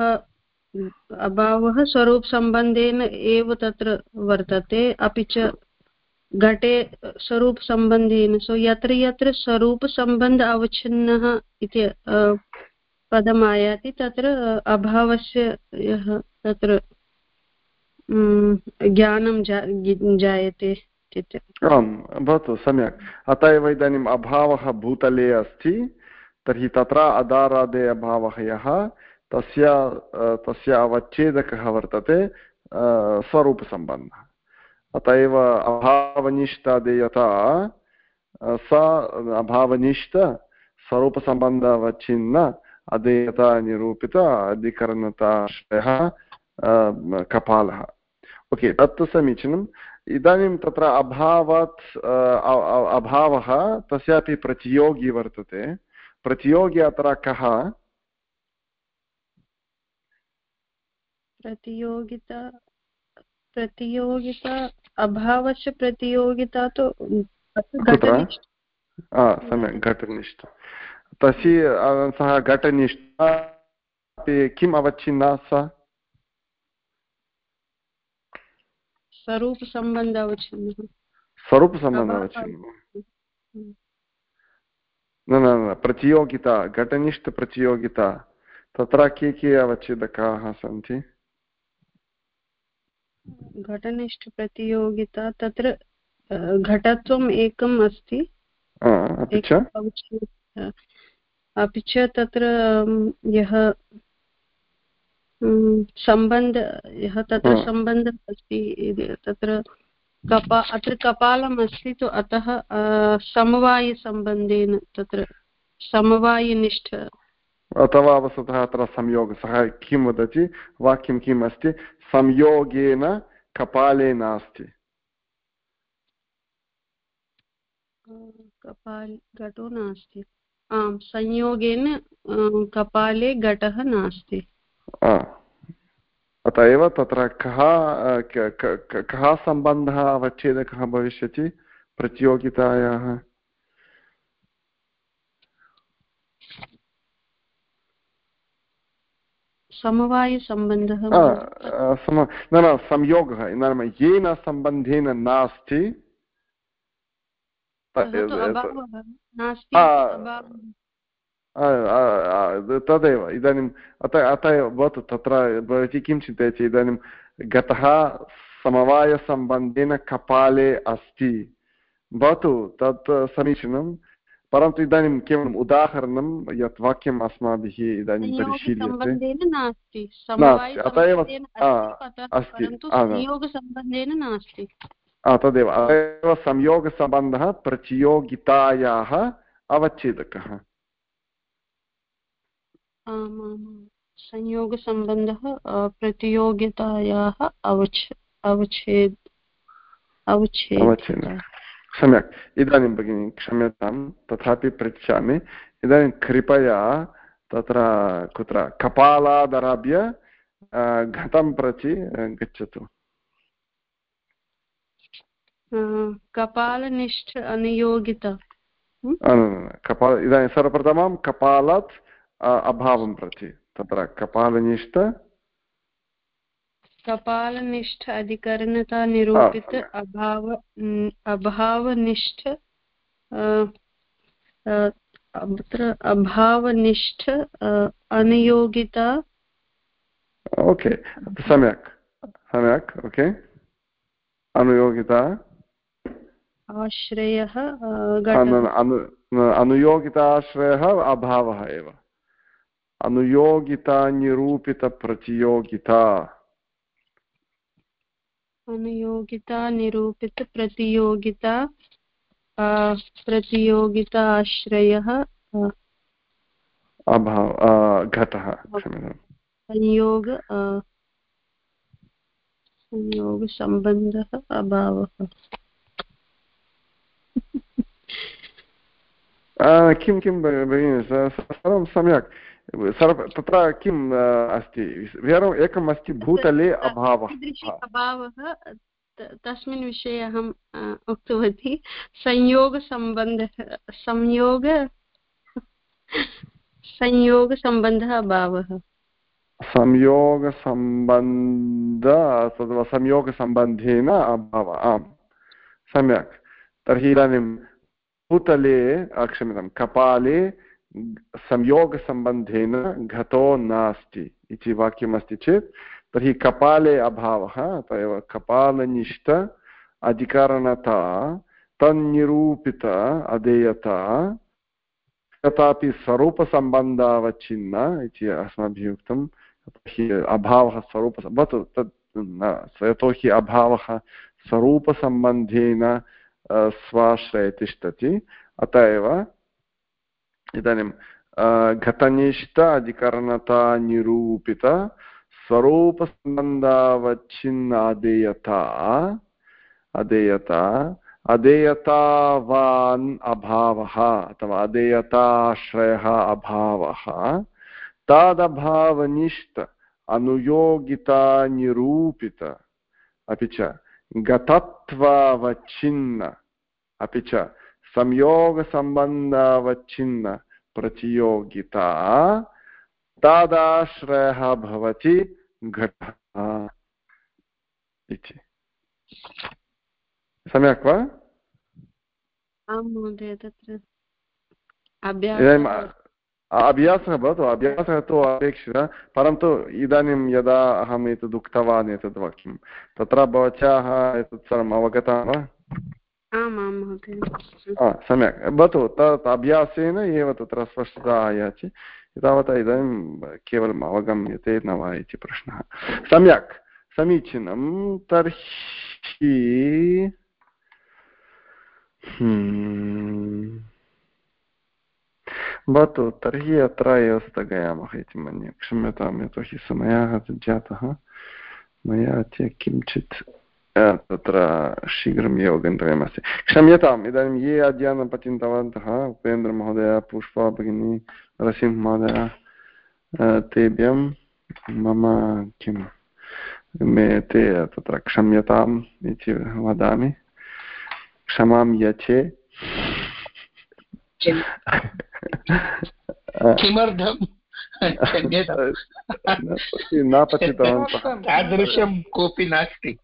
अभावः स्वरूपसम्बन्धेन एव तत्र वर्तते अपि च घटे स्वरूपसम्बन्धेन सो यत्र यत्र स्वरूपसम्बन्ध अवच्छिन्नः इति पदम् आयाति, तत्र अभावस्य यः तत्र ज्ञानं जायते आम्, भवतु, सम्यक्। अत एव इदानीम् अभावः भूतले अस्ति, तर्हि तत्र अदारादे अभावः यः, तस्य तस्य अवच्छेदकः वर्तते स्वरूपसम्बन्धः। अत एव अभावनिष्ठादेयता स, अभावनिष्ठ, स्वरूपसम्बन्धवच्छिन्न अधेयता निरूपित अधिकरणताश्रयः कपालः। ओके, तत्तु समीचीनम्। इदानीं तत्र अभावात् अभावः, तस्यापि प्रतियोगी वर्तते। प्रतियोगी अत्र कः? प्रतियोगिता प्रतियोगिता अभावस्य प्रतियोगिता तु सम्यक् घटनिष्ठ। तस्य सः घटनिष्ठ किम् अवच्छिन्ना सा? स्वरूपसम्बन्ध अवच्छिन्नः। स्वरूपसम्बन्ध अवच्छिन्नः। न न न प्रतियोगिता घटनिष्ठप्रतियोगिता तत्र के के अवच्छेदकाः सन्ति? घटनिष्ठप्रतियोगिता तत्र घटत्वम् एकम् अस्ति। अपि च? तत्र यः सम्बन्ध यः तत्र सम्बन्धः अस्ति तत्र कपा अत्र कपालम् अस्ति तु अतः समवायसम्बन्धेन तत्र समवायनिष्ठ अथवा वस्तुतः अत्र संयोग सः किं वदति? वाक्यं किम् अस्ति? संयोगेन कपाले नास्ति। कपाल घटो नास्ति। आम् संयोगेन कपाले घटः नास्ति। अत एव तत्र कः कः सम्बन्धः अवच्छेदकः भविष्यति? प्रतियोगितायाः समवायसम्बन्धः न न संयोगः इदानीं येन सम्बन्धेन नास्ति। तदेव इदानीम् अत अत एव भवतु तत्र भवती किं चिन्तयति इदानीं गतः समवायसम्बन्धेन कपाले अस्ति। भवतु तत् समीचीनं परन्तु इदानीं केवलम् उदाहरणं यत् वाक्यम् अस्माभिः इदानीं परिशील्यते अत एव अस्ति तदेव एव संयोगसम्बन्धः प्रतियोगितायाः अवच्छेदकः संयोगसम्बन्धः प्रतियोगितायाः अवच्छ अवच्छेद अवच्छेद सम्यक् इदानीं भगिनि क्षम्यतां तथापि पृच्छामि। इदानीं कृपया तत्र कुत्र कपालादारभ्य घटं प्रति गच्छतु। कपालनिष्ठ अनियोगित। कपाल इदानीं सर्वप्रथमं कपालात् अभावं प्रति। तत्र कपालनिष्ठ कपालनिष्ठ अधिकरणता निरूपित अभाव अभावनिष्ठ अत्र अभावनिष्ठ अनियोगिता। ओके सम्यक् सम्यक् ओके। अनुयोगिता। आश्रयः अनुयोगिताश्रयः अभावः एव। अनुयोगितानिरूपितप्रतियोगिता। अनुयोगिता निरूपित प्रतियोगिता प्रतियोगिता आश्रयः अभाव घटः संयोग संयोगसम्बन्धः अभावः। किं किं भगिनि सर्वं सम्यक्। सर्व तत्र किम् अस्ति? एकम् अस्ति भूतले अभावः। अभावः तस्मिन् विषये अहम् उक्तवती। संयोगसम्बन्धः संयोग संयोगसम्बन्धः अभावः। संयोगसम्बन्ध अथवा संयोगसम्बन्धेन अभावः। आम् सम्यक्। तर्हि इदानीं भूतले क्षम्यतां कपाले संयोगसम्बन्धेन घटो नास्ति इति वाक्यमस्ति चेत्, तर्हि कपाले अभावः, अत एव कपालनिष्ठ अधिकरणता, तन्निरूपित अधेयता तथापि स्वरूपसम्बन्धावच्छिन्न इति अस्माभिः उक्तं अभावः स्वरूप भवतु तत् यतोहि अभावः स्वरूपसम्बन्धेन स्वाश्रये तिष्ठति अत एव इदानीं घटनिष्ठ अधिकरणता निरूपित स्वरूपसम्बन्धावच्छिन्न अधेयता अधेयता अधेयतावान् अभावः अथवा अधेयताश्रयः अभावः, तादभावनिष्ठ अनुयोगितानिरूपित अपि च गतत्वावच्छिन्न अपि च संयोगसम्बन्धावच्छिन्न प्रतियोगिता तादाश्रयः भवति घटः इति। सम्यक् वा? अभ्यासः भवतु अभ्यासः तु अपेक्षितः परन्तु इदानीं यदा अहम् एतद् उक्तवान् एतद् वाक्यं तत्र भवत्याः एतत् सर्वम् अवगता वा? सम्यक्। भवतु तत् अभ्यासेन एव तत्र स्पष्टता आयाति। एतावता इदानीं केवलम् अवगम्यते न वा इति प्रश्नः। सम्यक्। समीचीनं। तर्हि हम्म, भवतु तर्हि अत्र एव स्थगयामः इति मन्ये। क्षम्यतां यतोहि समयः जातः। मया च किञ्चित् तत्र शीघ्रम् एव गन्तव्यमस्ति क्षम्यताम् इदानीं ये अध्ययनं पठितवन्तः उपेन्द्रमहोदय पुष्पा भगिनी नरसिंहमहोदय तेभ्यं मम किं मे ते तत्र क्षम्यताम् इति वदामि क्षमां यचे किमर्थम् न पठितवन्तः तादृशं कोऽपि नास्ति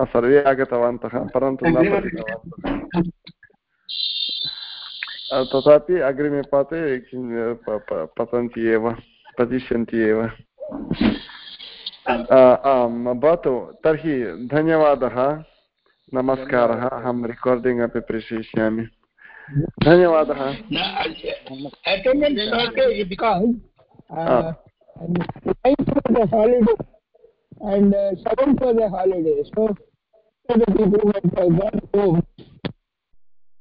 सर्वे आगतवन्तः परन्तु न पठितवन्तः। तथापि अग्रिमे पाते पतन्ति एव पतिष्यन्ति एव। आं भवतु तर्हि धन्यवादः नमस्कारः अहं रेकार्डिङ्ग् अपि प्रेषयिष्यामि। धन्यवादः। And uh, seven for the holiday. So, so the people went, got home